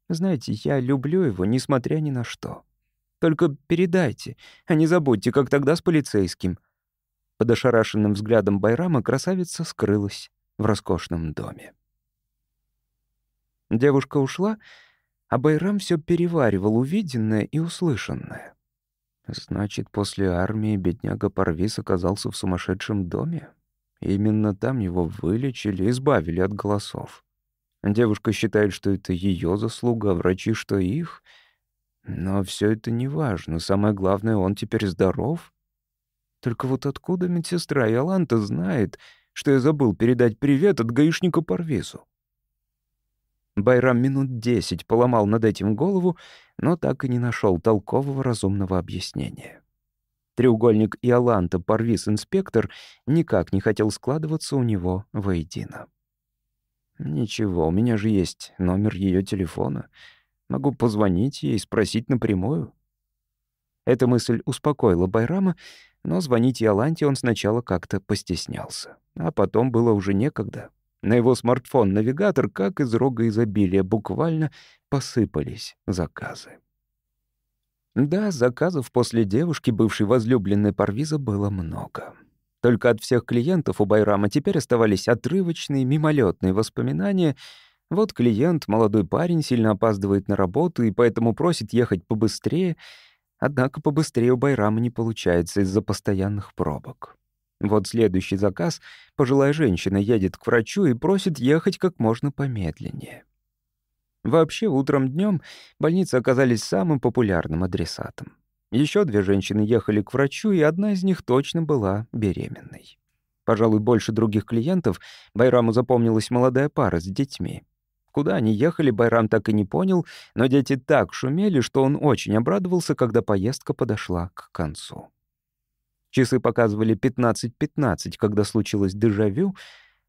Знаете, я люблю его, несмотря ни на что. Только передайте, а не забудьте, как тогда с полицейским». Под ошарашенным взглядом Байрама красавица скрылась в роскошном доме. Девушка ушла, а Байрам все переваривал увиденное и услышанное. Значит, после армии бедняга Парвис оказался в сумасшедшем доме? Именно там его вылечили, избавили от голосов. Девушка считает, что это ее заслуга, а врачи, что их — но все это не важно. Самое главное, он теперь здоров. Только вот откуда медсестра Яланта знает, что я забыл передать привет от гаишника Парвизу? Байрам минут десять поломал над этим голову, но так и не нашел толкового разумного объяснения. Треугольник Иоланта Парвиз-инспектор никак не хотел складываться у него воедино. «Ничего, у меня же есть номер ее телефона. Могу позвонить ей и спросить напрямую. Эта мысль успокоила Байрама, но звонить Яланте он сначала как-то постеснялся. А потом было уже некогда. На его смартфон-навигатор, как из рога изобилия, буквально посыпались заказы. Да, заказов после девушки, бывшей возлюбленной Парвиза, было много. Только от всех клиентов у Байрама теперь оставались отрывочные, мимолетные воспоминания — вот клиент, молодой парень, сильно опаздывает на работу и поэтому просит ехать побыстрее, однако побыстрее у Байрама не получается из-за постоянных пробок. Вот следующий заказ — пожилая женщина едет к врачу и просит ехать как можно помедленнее. Вообще, утром днем больницы оказались самым популярным адресатом. Еще две женщины ехали к врачу, и одна из них точно была беременной. Пожалуй, больше других клиентов Байраму запомнилась молодая пара с детьми. Куда они ехали, Байрам так и не понял, но дети так шумели, что он очень обрадовался, когда поездка подошла к концу. Часы показывали 15.15, .15, когда случилось дежавю.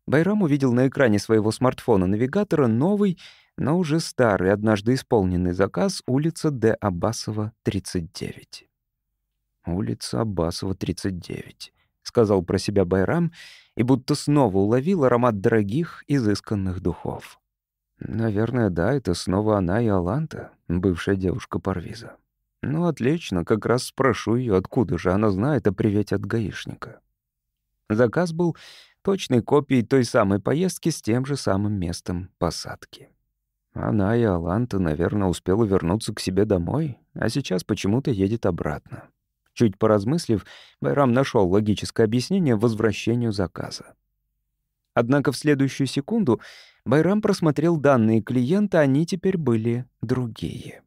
Байрам увидел на экране своего смартфона-навигатора новый, но уже старый, однажды исполненный заказ улица Д. Аббасова, 39. «Улица Аббасова, 39», — сказал про себя Байрам, и будто снова уловил аромат дорогих, изысканных духов. Наверное, да, это снова она и Аланта, бывшая девушка Парвиза. Ну, отлично, как раз спрошу ее, откуда же она знает о привете от гаишника. Заказ был точной копией той самой поездки с тем же самым местом посадки. Она и Аланта, наверное, успела вернуться к себе домой, а сейчас почему-то едет обратно. Чуть поразмыслив, Байрам нашел логическое объяснение возвращению заказа. Однако в следующую секунду Байрам просмотрел данные клиента, они теперь были другие.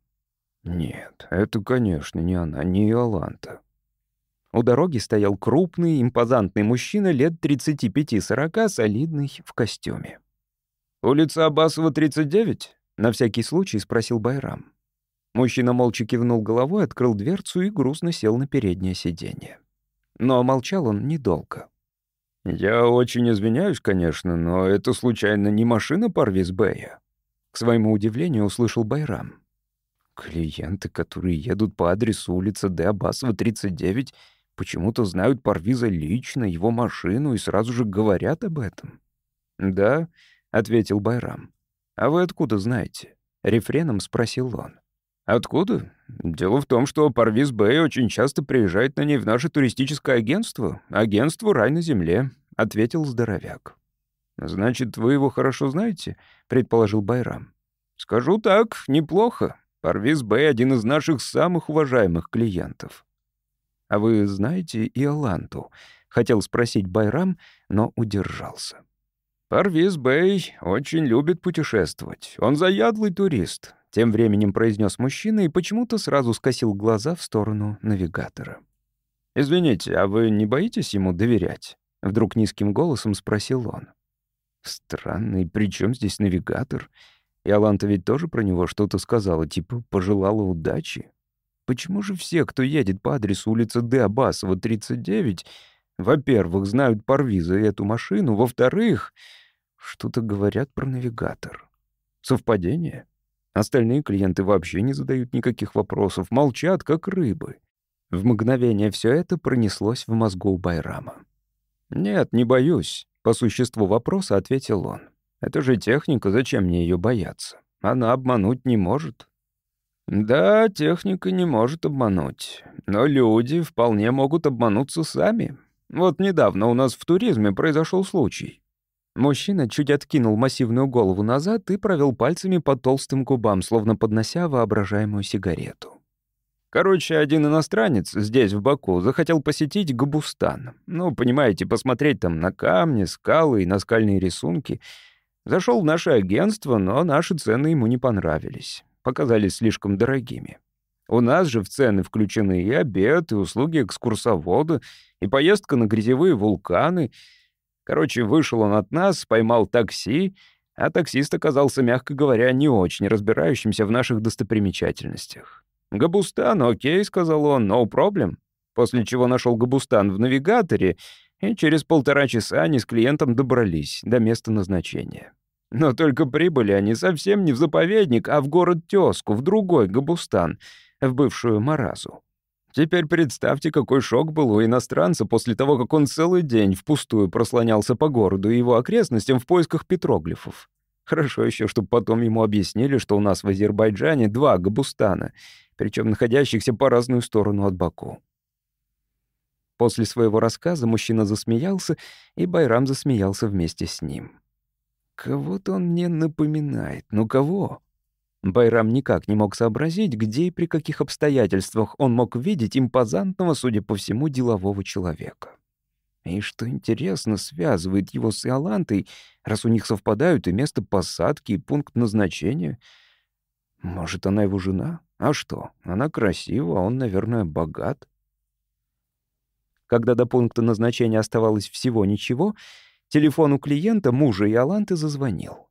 Нет, это, конечно, не она, не Иоланта. У дороги стоял крупный, импозантный мужчина лет 35-40, солидный в костюме. «Улица Абасова, 39?» — на всякий случай спросил Байрам. Мужчина молча кивнул головой, открыл дверцу и грустно сел на переднее сиденье. Но молчал он недолго. «Я очень извиняюсь, конечно, но это случайно не машина Парвиз Бэя?» К своему удивлению услышал Байрам. Клиенты, которые едут по адресу улица Д. Абасова, 39, почему-то знают Парвиза лично, его машину, и сразу же говорят об этом. «Да», — ответил Байрам. «А вы откуда знаете?» — рефреном спросил он. «Откуда? Дело в том, что Парвиз Бэй очень часто приезжает на ней в наше туристическое агентство, агентство «Рай на земле», — ответил здоровяк. «Значит, вы его хорошо знаете?» — предположил Байрам. «Скажу так, неплохо. Парвиз Бэй — один из наших самых уважаемых клиентов». «А вы знаете Иоланту?» — хотел спросить Байрам, но удержался. «Парвиз Бэй очень любит путешествовать. Он заядлый турист. Тем временем произнес мужчина и почему-то сразу скосил глаза в сторону навигатора. «Извините, а вы не боитесь ему доверять?» Вдруг низким голосом спросил он. «Странный, при чем здесь навигатор? И Аланта ведь тоже про него что-то сказала, типа пожелала удачи. Почему же все, кто едет по адресу улицы Д. Абасова, 39, во-первых, знают Парвиза и эту машину, во-вторых, что-то говорят про навигатор? Совпадение?» Остальные клиенты вообще не задают никаких вопросов, молчат, как рыбы. В мгновение все это пронеслось в мозгу Байрама. «Нет, не боюсь», — по существу вопроса ответил он. «Это же техника, зачем мне ее бояться? Она обмануть не может». «Да, техника не может обмануть, но люди вполне могут обмануться сами. Вот недавно у нас в туризме произошел случай. Мужчина чуть откинул массивную голову назад и провел пальцами по толстым губам, словно поднося воображаемую сигарету. Короче, один иностранец здесь, в Баку, захотел посетить Габустан. Ну, понимаете, посмотреть там на камни, скалы и наскальные рисунки. Зашел в наше агентство, но наши цены ему не понравились. Показались слишком дорогими. У нас же в цены включены и обед, и услуги экскурсовода, и поездка на грязевые вулканы — Короче, вышел он от нас, поймал такси, а таксист оказался, мягко говоря, не очень разбирающимся в наших достопримечательностях. «Габустан, окей», — сказал он, — «no problem». После чего нашел Габустан в навигаторе, и через полтора часа они с клиентом добрались до места назначения. Но только прибыли они совсем не в заповедник, а в город Тёску, в другой Габустан, в бывшую Маразу. Теперь представьте, какой шок был у иностранца после того, как он целый день впустую прослонялся по городу и его окрестностям в поисках петроглифов. Хорошо еще, чтобы потом ему объяснили, что у нас в Азербайджане два Габустана, причем находящихся по разную сторону от Баку. После своего рассказа мужчина засмеялся, и Байрам засмеялся вместе с ним. «Кого-то он мне напоминает. Ну кого?» Байрам никак не мог сообразить, где и при каких обстоятельствах он мог видеть импозантного, судя по всему, делового человека. И что интересно, связывает его с Иолантой, раз у них совпадают и место посадки, и пункт назначения. Может, она его жена? А что? Она красива, а он, наверное, богат. Когда до пункта назначения оставалось всего ничего, телефон у клиента, мужа Иоланты, зазвонил.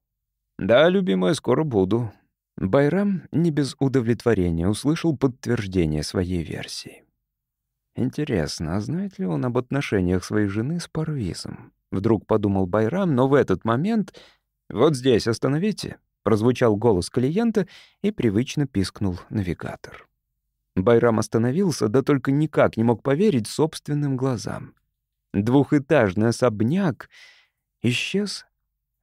«Да, любимая, скоро буду. Байрам не без удовлетворения услышал подтверждение своей версии. Интересно, а знает ли он об отношениях своей жены с Парвизом? Вдруг подумал Байрам, но в этот момент «Вот здесь остановите», — прозвучал голос клиента и привычно пискнул навигатор. Байрам остановился, да только никак не мог поверить собственным глазам. Двухэтажный особняк исчез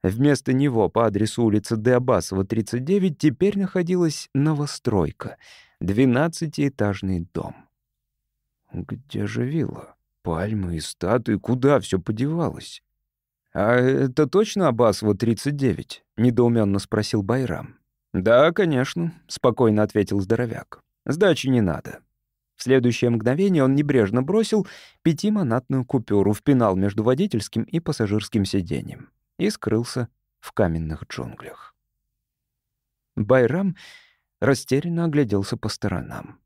Вместо него по адресу улицы Деобасова, 39, теперь находилась новостройка, двенадцатиэтажный дом. Где же вилла? Пальмы и статуи, куда все подевалось? «А это точно Абасова, 39?» — недоуменно спросил Байрам. «Да, конечно», — спокойно ответил здоровяк. «Сдачи не надо». В следующее мгновение он небрежно бросил пятимонатную купюру, впинал между водительским и пассажирским сиденьем и скрылся в каменных джунглях. Байрам растерянно огляделся по сторонам.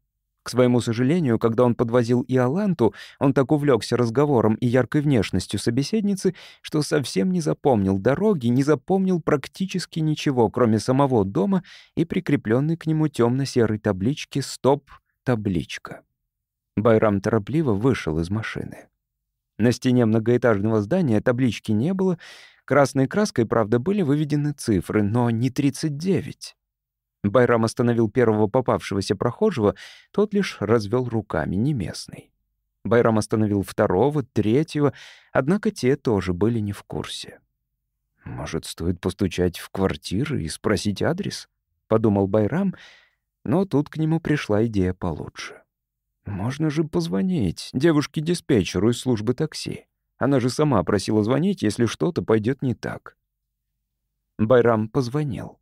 К своему сожалению, когда он подвозил Иоланту, он так увлекся разговором и яркой внешностью собеседницы, что совсем не запомнил дороги, не запомнил практически ничего, кроме самого дома и прикрепленной к нему темно-серой таблички «Стоп, табличка». Байрам торопливо вышел из машины. На стене многоэтажного здания таблички не было, красной краской, правда, были выведены цифры, но не 39. Байрам остановил первого попавшегося прохожего, тот лишь развел руками, не местный. Байрам остановил второго, третьего, однако те тоже были не в курсе. «Может, стоит постучать в квартиры и спросить адрес?» — подумал Байрам, но тут к нему пришла идея получше. «Можно же позвонить девушке-диспетчеру из службы такси. Она же сама просила звонить, если что-то пойдет не так». Байрам позвонил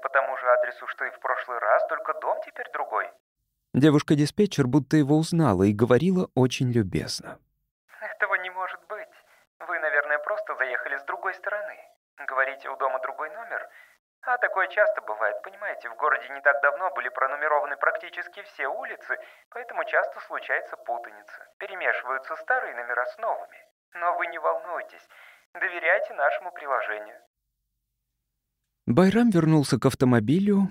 по тому же адресу, что и в прошлый раз, только дом теперь другой». Девушка-диспетчер будто его узнала и говорила очень любезно. «Этого не может быть. Вы, наверное, просто заехали с другой стороны. Говорите, у дома другой номер? А такое часто бывает, понимаете, в городе не так давно были пронумерованы практически все улицы, поэтому часто случается путаница. Перемешиваются старые номера с новыми. Но вы не волнуйтесь, доверяйте нашему приложению. Байрам вернулся к автомобилю.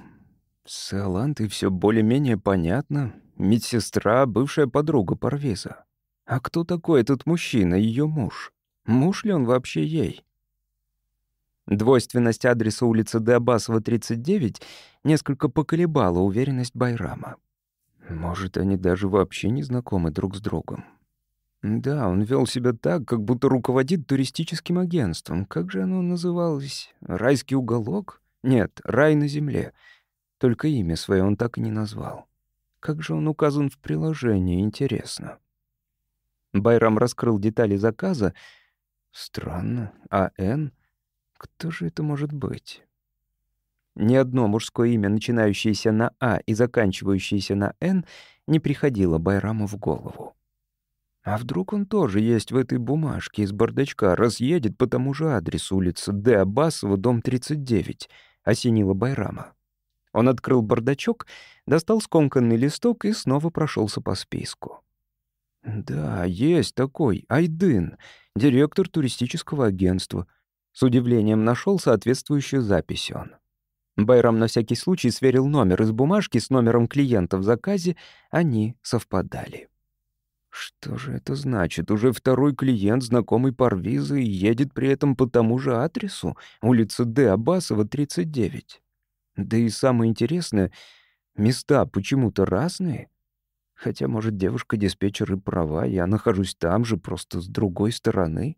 С Алантой все более-менее понятно. Медсестра — бывшая подруга Парвиза. А кто такой этот мужчина, ее муж? Муж ли он вообще ей? Двойственность адреса улицы Деобасова, 39, несколько поколебала уверенность Байрама. Может, они даже вообще не знакомы друг с другом. Да, он вел себя так, как будто руководит туристическим агентством. Как же оно называлось? Райский уголок? Нет, рай на земле. Только имя свое он так и не назвал. Как же он указан в приложении, интересно. Байрам раскрыл детали заказа. Странно. А Н? Кто же это может быть? Ни одно мужское имя, начинающееся на А и заканчивающееся на Н, не приходило Байраму в голову. А вдруг он тоже есть в этой бумажке из бардачка, раз едет по тому же адресу улица Д. Аббасова, дом 39, осенила Байрама. Он открыл бардачок, достал скомканный листок и снова прошелся по списку. «Да, есть такой, Айдын, директор туристического агентства». С удивлением нашел соответствующую запись он. Байрам на всякий случай сверил номер из бумажки с номером клиента в заказе, они совпадали. Что же это значит? Уже второй клиент, знакомый Парвизы, едет при этом по тому же адресу, улица Д. Абасова, 39. Да и самое интересное, места почему-то разные. Хотя, может, девушка-диспетчер и права, я нахожусь там же, просто с другой стороны.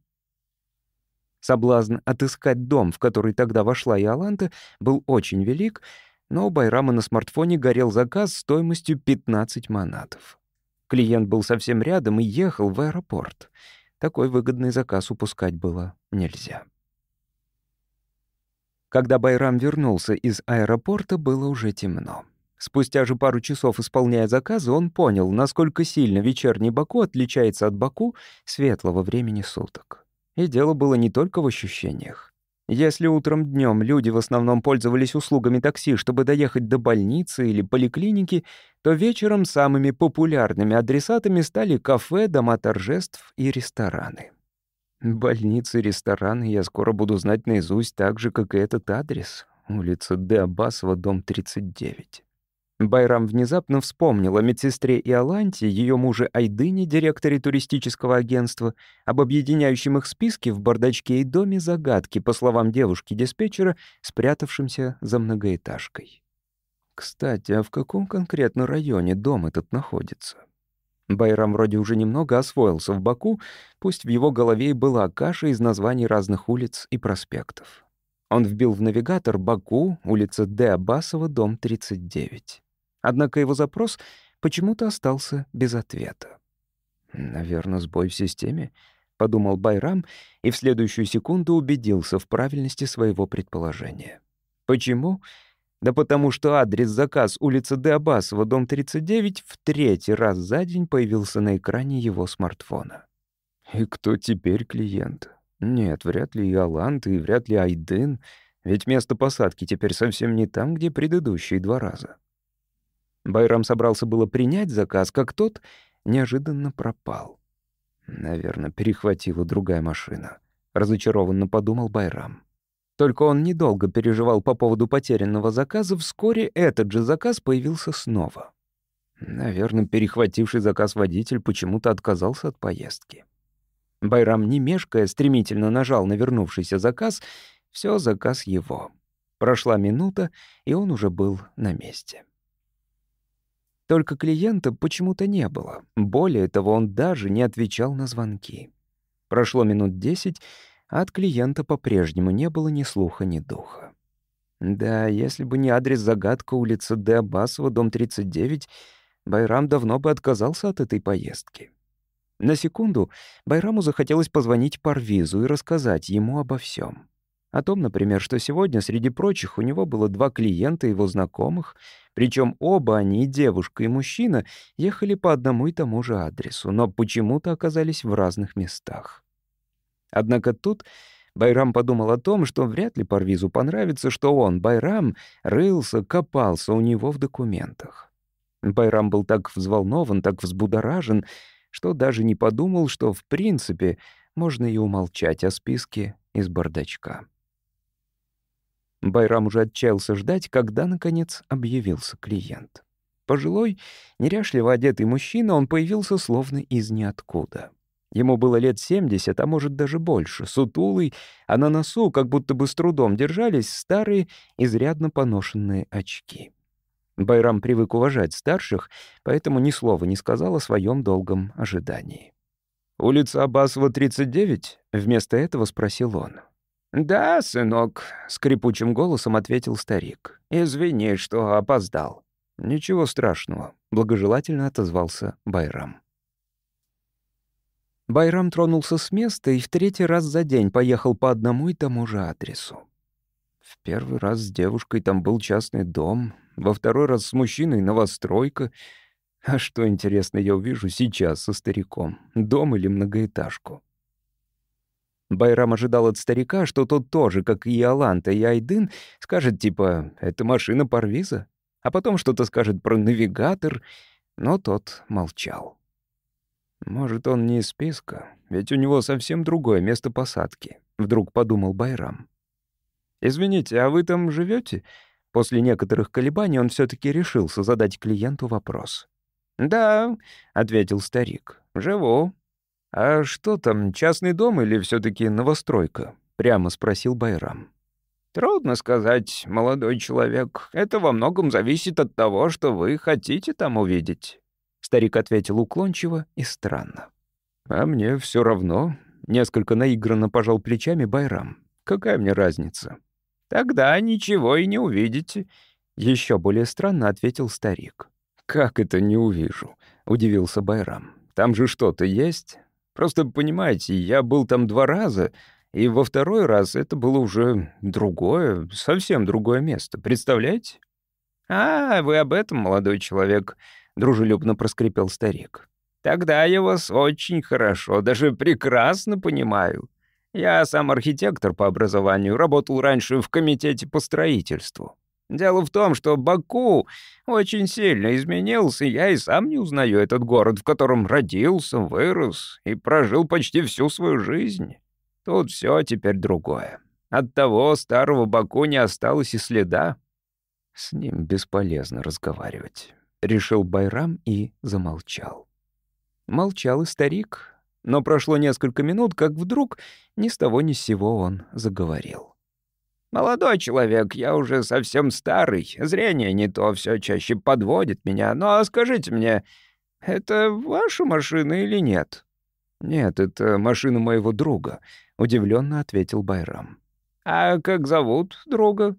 Соблазн отыскать дом, в который тогда вошла Иоланта, был очень велик, но у Байрама на смартфоне горел заказ стоимостью 15 манатов. Клиент был совсем рядом и ехал в аэропорт. Такой выгодный заказ упускать было нельзя. Когда Байрам вернулся из аэропорта, было уже темно. Спустя же пару часов исполняя заказы, он понял, насколько сильно вечерний Баку отличается от Баку светлого времени суток. И дело было не только в ощущениях. Если утром днем люди в основном пользовались услугами такси, чтобы доехать до больницы или поликлиники, то вечером самыми популярными адресатами стали кафе, дома торжеств и рестораны. Больницы рестораны я скоро буду знать наизусть так же, как и этот адрес. Улица Д. Аббасова, дом 39. Байрам внезапно вспомнил о медсестре Иоланте, ее муже Айдыне, директоре туристического агентства, об объединяющем их списке в бардачке и доме загадки, по словам девушки-диспетчера, спрятавшимся за многоэтажкой. Кстати, а в каком конкретно районе дом этот находится? Байрам вроде уже немного освоился в Баку, пусть в его голове и была каша из названий разных улиц и проспектов. Он вбил в навигатор Баку, улица Д. Абасова, дом 39. Однако его запрос почему-то остался без ответа. Наверное, сбой в системе. подумал Байрам и в следующую секунду убедился в правильности своего предположения. Почему? Да потому что адрес заказ улица Деобасова, дом 39, в третий раз за день появился на экране его смартфона. И кто теперь клиент? Нет, вряд ли Иолант и вряд ли Айдын, ведь место посадки теперь совсем не там, где предыдущие два раза. Байрам собрался было принять заказ, как тот неожиданно пропал. Наверное, перехватила другая машина. Разочарованно подумал Байрам. Только он недолго переживал по поводу потерянного заказа, вскоре этот же заказ появился снова. Наверное, перехвативший заказ водитель почему-то отказался от поездки. Байрам, не мешкая, стремительно нажал на вернувшийся заказ. Все заказ его. Прошла минута, и он уже был на месте. Только клиента почему-то не было. Более того, он даже не отвечал на звонки. Прошло минут десять, а от клиента по-прежнему не было ни слуха, ни духа. Да, если бы не адрес загадка улица Д. Аббасова, дом 39, Байрам давно бы отказался от этой поездки. На секунду Байраму захотелось позвонить Парвизу и рассказать ему обо всем. О том, например, что сегодня, среди прочих, у него было два клиента его знакомых, причем оба они, девушка и мужчина, ехали по одному и тому же адресу, но почему-то оказались в разных местах. Однако тут Байрам подумал о том, что вряд ли Парвизу понравится, что он, Байрам, рылся, копался у него в документах. Байрам был так взволнован, так взбудоражен, что даже не подумал, что, в принципе, можно и умолчать о списке из бардачка. Байрам уже отчаялся ждать, когда, наконец, объявился клиент. Пожилой, неряшливо одетый мужчина, он появился словно из ниоткуда. Ему было лет 70, а может даже больше, сутулый, а на носу, как будто бы с трудом держались, старые, изрядно поношенные очки. Байрам привык уважать старших, поэтому ни слова не сказал о своем долгом ожидании. «Улица Абасова, 39?» — вместо этого спросил он. «Да, сынок», — скрипучим голосом ответил старик. «Извини, что опоздал». «Ничего страшного», — благожелательно отозвался Байрам. Байрам тронулся с места и в третий раз за день поехал по одному и тому же адресу. В первый раз с девушкой там был частный дом, во второй раз с мужчиной новостройка. А что, интересно, я увижу сейчас со стариком? Дом или многоэтажку? Байрам ожидал от старика, что тот тоже, как и Иоланта и Айдын, скажет типа «это машина Парвиза», а потом что-то скажет про навигатор, но тот молчал. «Может, он не из списка, ведь у него совсем другое место посадки», — вдруг подумал Байрам. «Извините, а вы там живете? После некоторых колебаний он все таки решился задать клиенту вопрос. «Да», — ответил старик, — «живу». «А что там, частный дом или все таки новостройка?» — прямо спросил Байрам. «Трудно сказать, молодой человек. Это во многом зависит от того, что вы хотите там увидеть». Старик ответил уклончиво и странно. «А мне все равно», — несколько наигранно пожал плечами Байрам. «Какая мне разница?» «Тогда ничего и не увидите», — еще более странно ответил старик. «Как это не увижу?» — удивился Байрам. «Там же что-то есть?» Просто понимаете, я был там два раза, и во второй раз это было уже другое, совсем другое место. Представляете? «А, вы об этом, молодой человек», — дружелюбно проскрипел старик. «Тогда я вас очень хорошо, даже прекрасно понимаю. Я сам архитектор по образованию, работал раньше в комитете по строительству. Дело в том, что Баку очень сильно изменился, я и сам не узнаю этот город, в котором родился, вырос и прожил почти всю свою жизнь. Тут все теперь другое. От того старого Баку не осталось и следа. С ним бесполезно разговаривать. Решил Байрам и замолчал. Молчал и старик, но прошло несколько минут, как вдруг ни с того ни с сего он заговорил. «Молодой человек, я уже совсем старый, зрение не то, все чаще подводит меня. Но ну, а скажите мне, это ваша машина или нет?» «Нет, это машина моего друга», — удивленно ответил Байрам. «А как зовут друга?»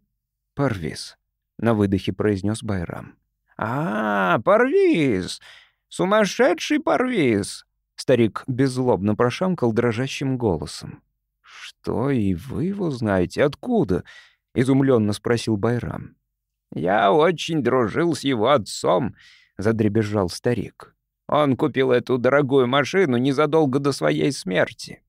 «Парвиз», — на выдохе произнес Байрам. «А, Парвиз! Сумасшедший Парвиз! Старик беззлобно прошамкал дрожащим голосом. «Что, и вы его знаете? Откуда?» — изумленно спросил Байрам. «Я очень дружил с его отцом», — задребезжал старик. «Он купил эту дорогую машину незадолго до своей смерти.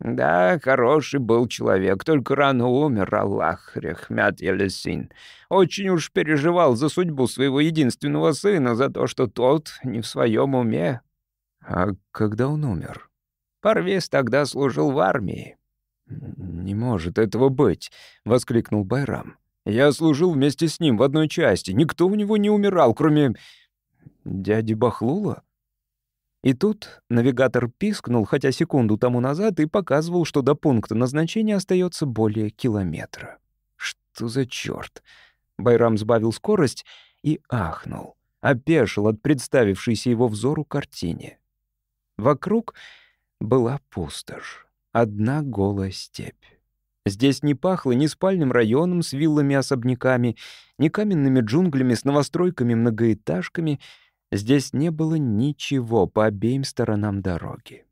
Да, хороший был человек, только рано умер, Аллах, Рехмят Елесин. Очень уж переживал за судьбу своего единственного сына, за то, что тот не в своем уме. А когда он умер? Парвес тогда служил в армии. «Не может этого быть!» — воскликнул Байрам. «Я служил вместе с ним в одной части. Никто у него не умирал, кроме дяди Бахлула». И тут навигатор пискнул, хотя секунду тому назад, и показывал, что до пункта назначения остается более километра. Что за черт? Байрам сбавил скорость и ахнул. Опешил от представившейся его взору картине. Вокруг была пустошь. Одна голая степь. Здесь не пахло ни спальным районом с виллами-особняками, ни каменными джунглями с новостройками-многоэтажками — Здесь не было ничего по обеим сторонам дороги.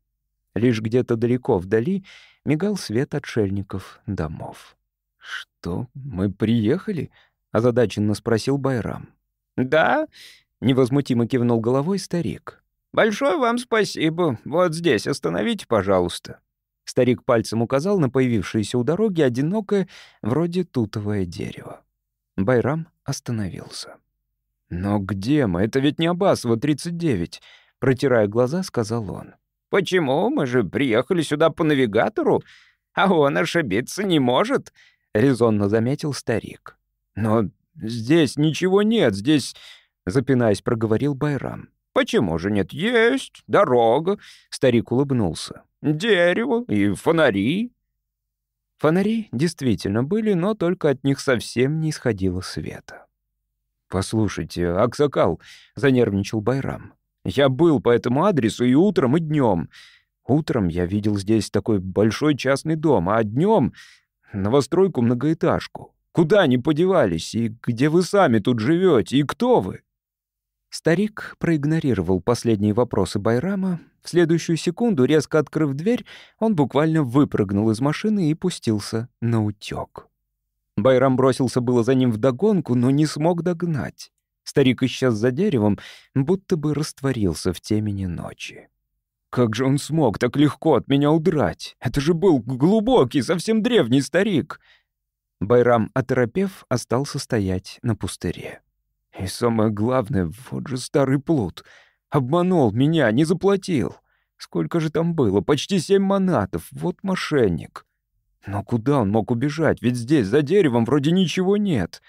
Лишь где-то далеко вдали мигал свет отшельников домов. «Что, мы приехали?» — озадаченно спросил Байрам. «Да», — невозмутимо кивнул головой старик. «Большое вам спасибо. Вот здесь остановите, пожалуйста». Старик пальцем указал на появившееся у дороги одинокое, вроде тутовое дерево. Байрам остановился. «Но где мы? Это ведь не Абасова, 39», — протирая глаза, сказал он. «Почему? Мы же приехали сюда по навигатору, а он ошибиться не может», — резонно заметил старик. «Но здесь ничего нет, здесь...» — запинаясь, проговорил Байрам. «Почему же нет? Есть дорога», — старик улыбнулся. «Дерево и фонари». Фонари действительно были, но только от них совсем не исходило света. «Послушайте, Аксакал», — занервничал Байрам. «Я был по этому адресу и утром, и днем. Утром я видел здесь такой большой частный дом, а днем — новостройку-многоэтажку. Куда они подевались, и где вы сами тут живете, и кто вы?» Старик проигнорировал последние вопросы Байрама. В следующую секунду, резко открыв дверь, он буквально выпрыгнул из машины и пустился на утёк. Байрам бросился было за ним вдогонку, но не смог догнать. Старик исчез за деревом, будто бы растворился в темени ночи. «Как же он смог так легко от меня удрать? Это же был глубокий, совсем древний старик!» Байрам, оторопев, остался стоять на пустыре. И самое главное, вот же старый плут. Обманул меня, не заплатил. Сколько же там было? Почти семь манатов. Вот мошенник. Но куда он мог убежать? Ведь здесь, за деревом, вроде ничего нет.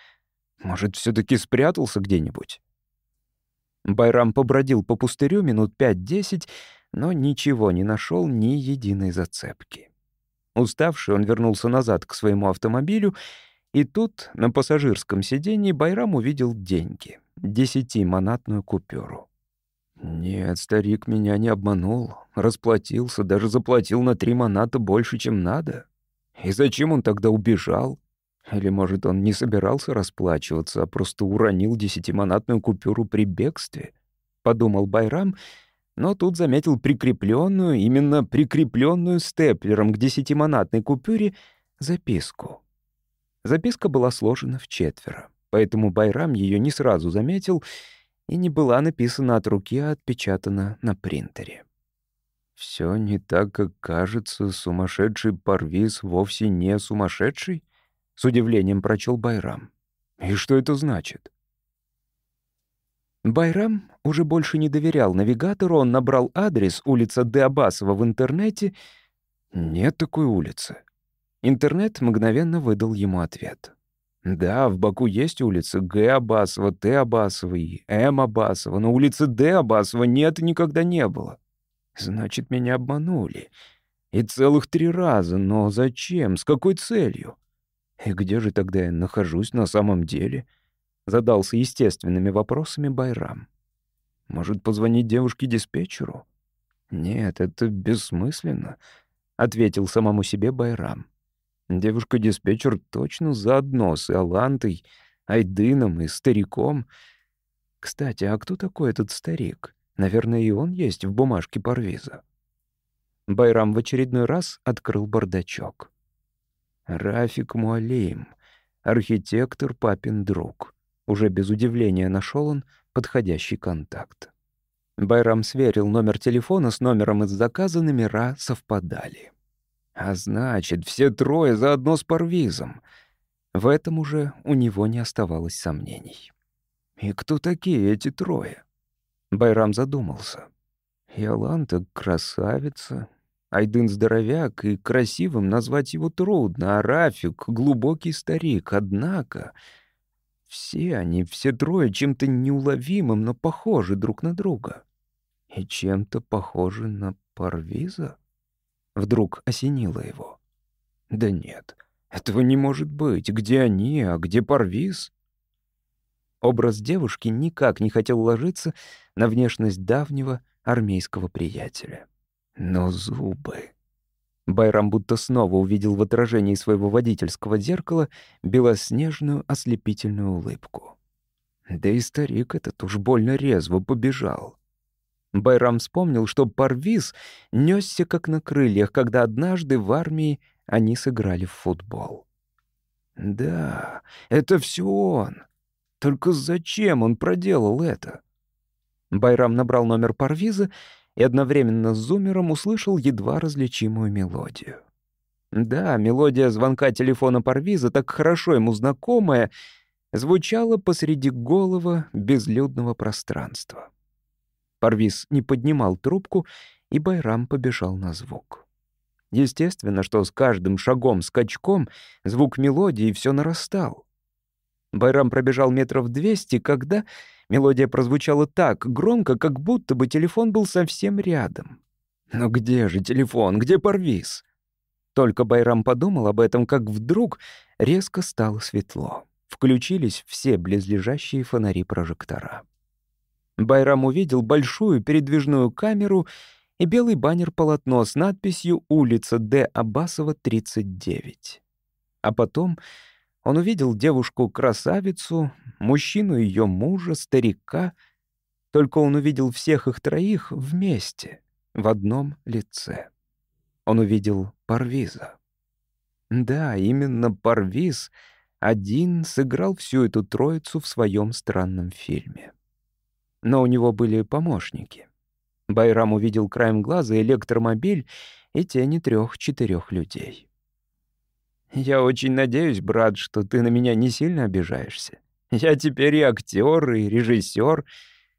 Может, все таки спрятался где-нибудь? Байрам побродил по пустырю минут пять-десять, но ничего не нашел ни единой зацепки. Уставший, он вернулся назад к своему автомобилю, и тут на пассажирском сиденье Байрам увидел деньги — десятимонатную купюру. Нет, старик меня не обманул, расплатился, даже заплатил на три моната больше, чем надо. И зачем он тогда убежал? Или, может, он не собирался расплачиваться, а просто уронил десятимонатную купюру при бегстве? Подумал Байрам, но тут заметил прикрепленную, именно прикрепленную степлером к десятимонатной купюре записку. Записка была сложена в четверо, поэтому Байрам ее не сразу заметил и не была написана от руки, а отпечатана на принтере. Все не так, как кажется, сумасшедший Парвиз вовсе не сумасшедший? С удивлением прочел Байрам. И что это значит? Байрам уже больше не доверял навигатору, он набрал адрес улица Деабасова в интернете. Нет такой улицы. Интернет мгновенно выдал ему ответ. Да, в Баку есть улицы Г. Абасова, Т. Абасова и М. Абасова, но улицы Д. Абасова нет и никогда не было. Значит, меня обманули. И целых три раза. Но зачем? С какой целью? И где же тогда я нахожусь на самом деле? Задался естественными вопросами Байрам. Может, позвонить девушке-диспетчеру? Нет, это бессмысленно, — ответил самому себе Байрам. Девушка-диспетчер точно заодно с Иолантой, Айдыном и стариком. Кстати, а кто такой этот старик? Наверное, и он есть в бумажке Парвиза. Байрам в очередной раз открыл бардачок. Рафик Муалим, архитектор, папин друг. Уже без удивления нашел он подходящий контакт. Байрам сверил номер телефона с номером из заказа, номера совпадали. А значит, все трое заодно с Парвизом. В этом уже у него не оставалось сомнений. И кто такие эти трое? Байрам задумался. Яланта — красавица, Айдын здоровяк, и красивым назвать его трудно, а Рафик — глубокий старик. Однако все они, все трое, чем-то неуловимым, но похожи друг на друга. И чем-то похожи на Парвиза. Вдруг осенило его. Да нет, этого не может быть. Где они, а где Парвиз? Образ девушки никак не хотел ложиться на внешность давнего армейского приятеля. Но зубы... Байрам будто снова увидел в отражении своего водительского зеркала белоснежную ослепительную улыбку. Да и старик этот уж больно резво побежал. Байрам вспомнил, что Парвиз несся как на крыльях, когда однажды в армии они сыграли в футбол. Да, это все он. Только зачем он проделал это? Байрам набрал номер Парвиза и одновременно с зумером услышал едва различимую мелодию. Да, мелодия звонка телефона Парвиза, так хорошо ему знакомая, звучала посреди голого безлюдного пространства. Парвиз не поднимал трубку, и Байрам побежал на звук. Естественно, что с каждым шагом-скачком звук мелодии все нарастал. Байрам пробежал метров двести, когда Мелодия прозвучала так громко, как будто бы телефон был совсем рядом. Но где же телефон? Где Парвиз? Только Байрам подумал об этом, как вдруг резко стало светло. Включились все близлежащие фонари прожектора. Байрам увидел большую передвижную камеру и белый баннер-полотно с надписью «Улица Д. Абасова, 39». А потом он увидел девушку-красавицу, мужчину ее мужа, старика. Только он увидел всех их троих вместе, в одном лице. Он увидел Парвиза. Да, именно Парвиз один сыграл всю эту троицу в своем странном фильме. Но у него были помощники. Байрам увидел краем глаза электромобиль и тени трех-четырех людей. Я очень надеюсь, брат, что ты на меня не сильно обижаешься. Я теперь и актер, и режиссер.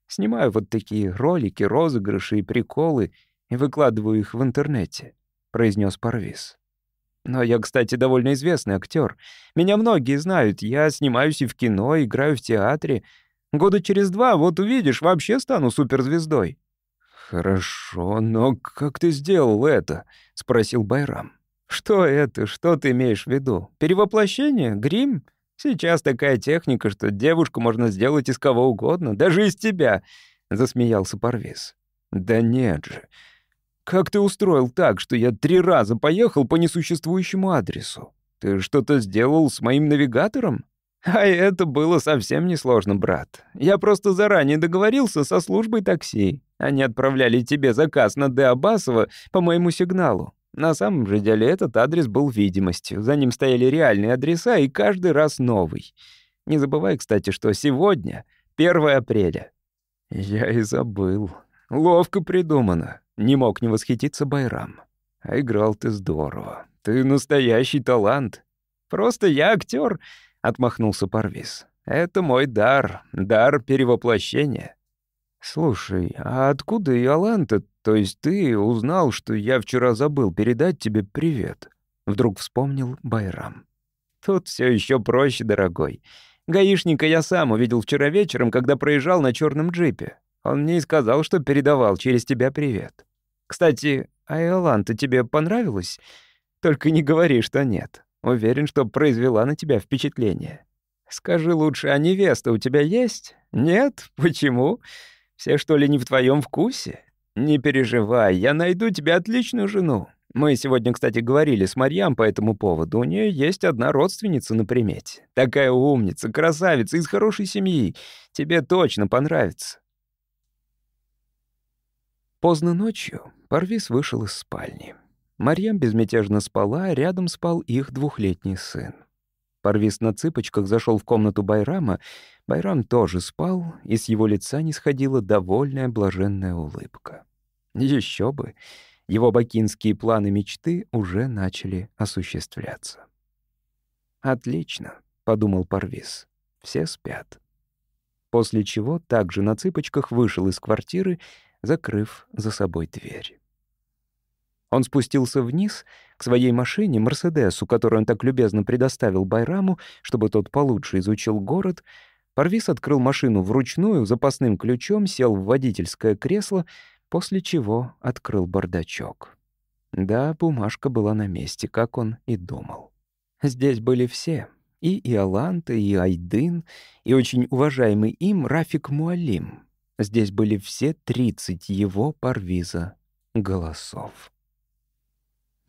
Снимаю вот такие ролики, розыгрыши и приколы и выкладываю их в интернете», — произнес Парвиз. «Но я, кстати, довольно известный актер. Меня многие знают. Я снимаюсь и в кино, играю в театре. Года через два, вот увидишь, вообще стану суперзвездой». «Хорошо, но как ты сделал это?» — спросил Байрам. «Что это? Что ты имеешь в виду? Перевоплощение? Грим? Сейчас такая техника, что девушку можно сделать из кого угодно, даже из тебя», — засмеялся Парвиз. «Да нет же. Как ты устроил так, что я три раза поехал по несуществующему адресу? Ты что-то сделал с моим навигатором?» «А это было совсем несложно, брат. Я просто заранее договорился со службой такси. Они отправляли тебе заказ на Д. Абасова по моему сигналу. На самом же деле этот адрес был видимостью. За ним стояли реальные адреса, и каждый раз новый. Не забывай, кстати, что сегодня 1 апреля. Я и забыл. Ловко придумано. Не мог не восхититься Байрам. А играл ты здорово. Ты настоящий талант. Просто я актер, отмахнулся Парвиз. Это мой дар, дар перевоплощения. «Слушай, а откуда Иоланта, то есть ты, узнал, что я вчера забыл передать тебе привет?» Вдруг вспомнил Байрам. «Тут все еще проще, дорогой. Гаишника я сам увидел вчера вечером, когда проезжал на черном джипе. Он мне и сказал, что передавал через тебя привет. Кстати, а Иоланта тебе понравилась? Только не говори, что нет. Уверен, что произвела на тебя впечатление. Скажи лучше, а невеста у тебя есть? Нет? Почему?» Все, что ли, не в твоем вкусе? Не переживай, я найду тебе отличную жену. Мы сегодня, кстати, говорили с Марьям по этому поводу. У нее есть одна родственница на примете. Такая умница, красавица, из хорошей семьи. Тебе точно понравится. Поздно ночью Парвис вышел из спальни. Марьям безмятежно спала, а рядом спал их двухлетний сын. Парвис на цыпочках зашел в комнату Байрама. Байрам тоже спал, и с его лица не сходила довольная блаженная улыбка. Еще бы, его бакинские планы мечты уже начали осуществляться. «Отлично», — подумал Парвис, — «все спят». После чего также на цыпочках вышел из квартиры, закрыв за собой дверь. Он спустился вниз к своей машине, Мерседесу, которую он так любезно предоставил Байраму, чтобы тот получше изучил город. Парвис открыл машину вручную, запасным ключом, сел в водительское кресло, после чего открыл бардачок. Да, бумажка была на месте, как он и думал. Здесь были все. И Иоланта, и Айдын, и очень уважаемый им Рафик Муалим. Здесь были все тридцать его Парвиза голосов.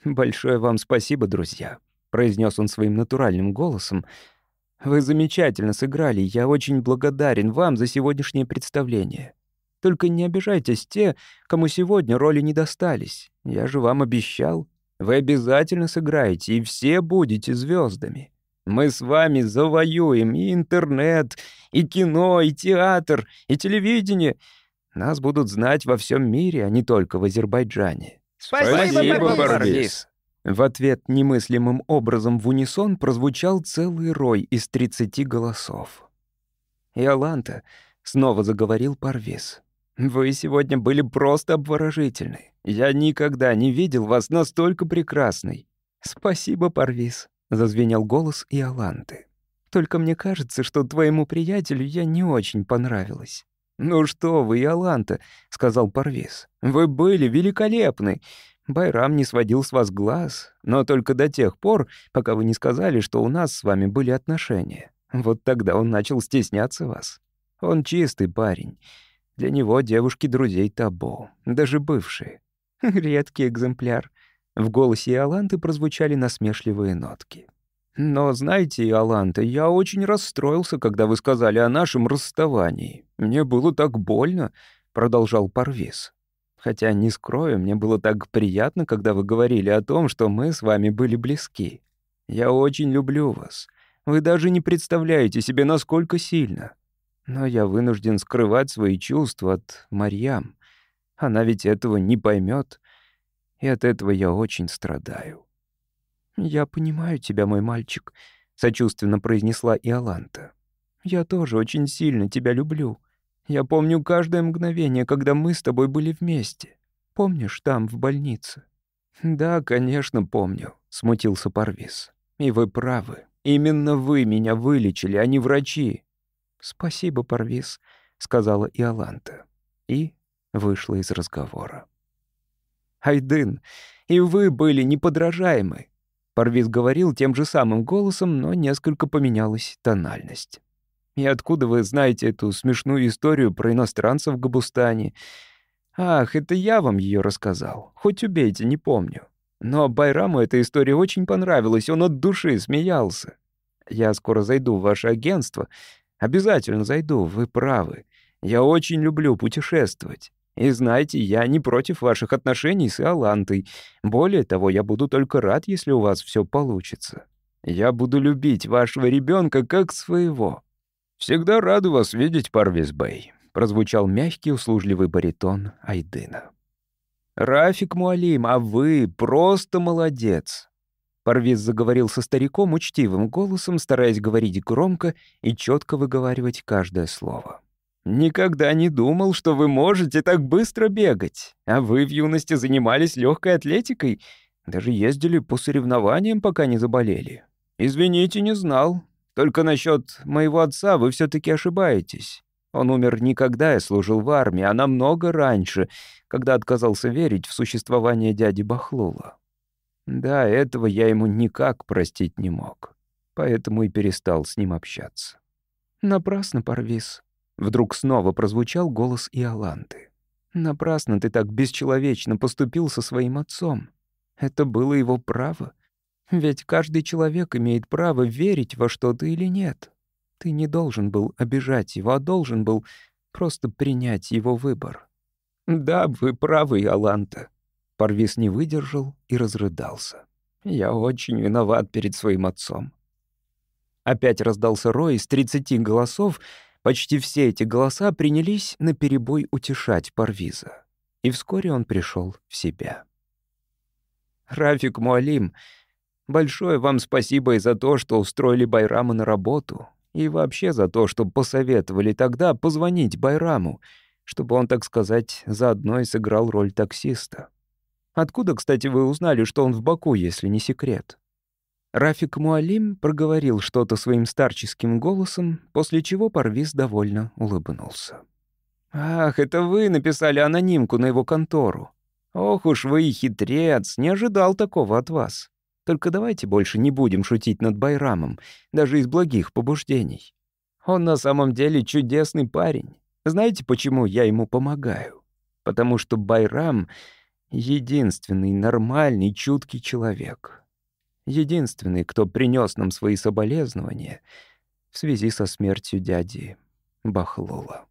«Большое вам спасибо, друзья», — произнес он своим натуральным голосом. «Вы замечательно сыграли, я очень благодарен вам за сегодняшнее представление. Только не обижайтесь те, кому сегодня роли не достались. Я же вам обещал. Вы обязательно сыграете, и все будете звездами. Мы с вами завоюем и интернет, и кино, и театр, и телевидение. Нас будут знать во всем мире, а не только в Азербайджане. Спасибо, Парвиз. В ответ немыслимым образом в унисон прозвучал целый рой из тридцати голосов. «Иоланта», — снова заговорил Парвиз, — «вы сегодня были просто обворожительны. Я никогда не видел вас настолько прекрасной». «Спасибо, Парвиз», — зазвенел голос Иоланты. «Только мне кажется, что твоему приятелю я не очень понравилась». «Ну что вы, Иоланта», — сказал Парвиз, — «вы были великолепны. Байрам не сводил с вас глаз, но только до тех пор, пока вы не сказали, что у нас с вами были отношения. Вот тогда он начал стесняться вас. Он чистый парень. Для него девушки друзей табу, даже бывшие. <laughs> Редкий экземпляр». В голосе Иоланты прозвучали насмешливые нотки. Но, знаете, Иоланта, я очень расстроился, когда вы сказали о нашем расставании. Мне было так больно, продолжал Парвиз. Хотя, не скрою, мне было так приятно, когда вы говорили о том, что мы с вами были близки. Я очень люблю вас. Вы даже не представляете себе, насколько сильно. Но я вынужден скрывать свои чувства от Марьям. Она ведь этого не поймет, и от этого я очень страдаю. «Я понимаю тебя, мой мальчик», — сочувственно произнесла Иоланта. «Я тоже очень сильно тебя люблю. Я помню каждое мгновение, когда мы с тобой были вместе. Помнишь, там, в больнице?» «Да, конечно, помню», — смутился Парвис. «И вы правы. Именно вы меня вылечили, а не врачи». «Спасибо, Парвис», — сказала Иоланта. И вышла из разговора. «Айдын, и вы были неподражаемы. Парвиз говорил тем же самым голосом, но несколько поменялась тональность. «И откуда вы знаете эту смешную историю про иностранцев в Габустане?» «Ах, это я вам ее рассказал. Хоть убейте, не помню. Но Байраму эта история очень понравилась, он от души смеялся. Я скоро зайду в ваше агентство. Обязательно зайду, вы правы. Я очень люблю путешествовать. И знаете, я не против ваших отношений с Иолантой. Более того, я буду только рад, если у вас все получится. Я буду любить вашего ребенка как своего. Всегда рад вас видеть, Парвиз Бэй, прозвучал мягкий услужливый баритон Айдына. Рафик Муалим, а вы просто молодец. Парвиз заговорил со стариком учтивым голосом, стараясь говорить громко и четко выговаривать каждое слово. Никогда не думал, что вы можете так быстро бегать. А вы в юности занимались легкой атлетикой, даже ездили по соревнованиям, пока не заболели. Извините, не знал. Только насчет моего отца вы все-таки ошибаетесь. Он умер не когда я служил в армии, а намного раньше, когда отказался верить в существование дяди Бахлула. Да, этого я ему никак простить не мог, поэтому и перестал с ним общаться. Напрасно, Парвис. Вдруг снова прозвучал голос Иоланты. «Напрасно ты так бесчеловечно поступил со своим отцом. Это было его право. Ведь каждый человек имеет право верить во что-то или нет. Ты не должен был обижать его, а должен был просто принять его выбор». «Да, вы правы, Иоланта. Парвиз не выдержал и разрыдался. «Я очень виноват перед своим отцом». Опять раздался рой из тридцати голосов. Почти все эти голоса принялись на перебой утешать Парвиза. И вскоре он пришел в себя. «Рафик Муалим, большое вам спасибо и за то, что устроили Байрама на работу, и вообще за то, что посоветовали тогда позвонить Байраму, чтобы он, так сказать, заодно и сыграл роль таксиста. Откуда, кстати, вы узнали, что он в Баку, если не секрет?» Рафик Муалим проговорил что-то своим старческим голосом, после чего Парвиз довольно улыбнулся. «Ах, это вы написали анонимку на его контору. Ох уж вы хитрец, не ожидал такого от вас. Только давайте больше не будем шутить над Байрамом, даже из благих побуждений. Он на самом деле чудесный парень. Знаете, почему я ему помогаю? Потому что Байрам — единственный нормальный, чуткий человек» единственный, кто принес нам свои соболезнования в связи со смертью дяди Бахлула.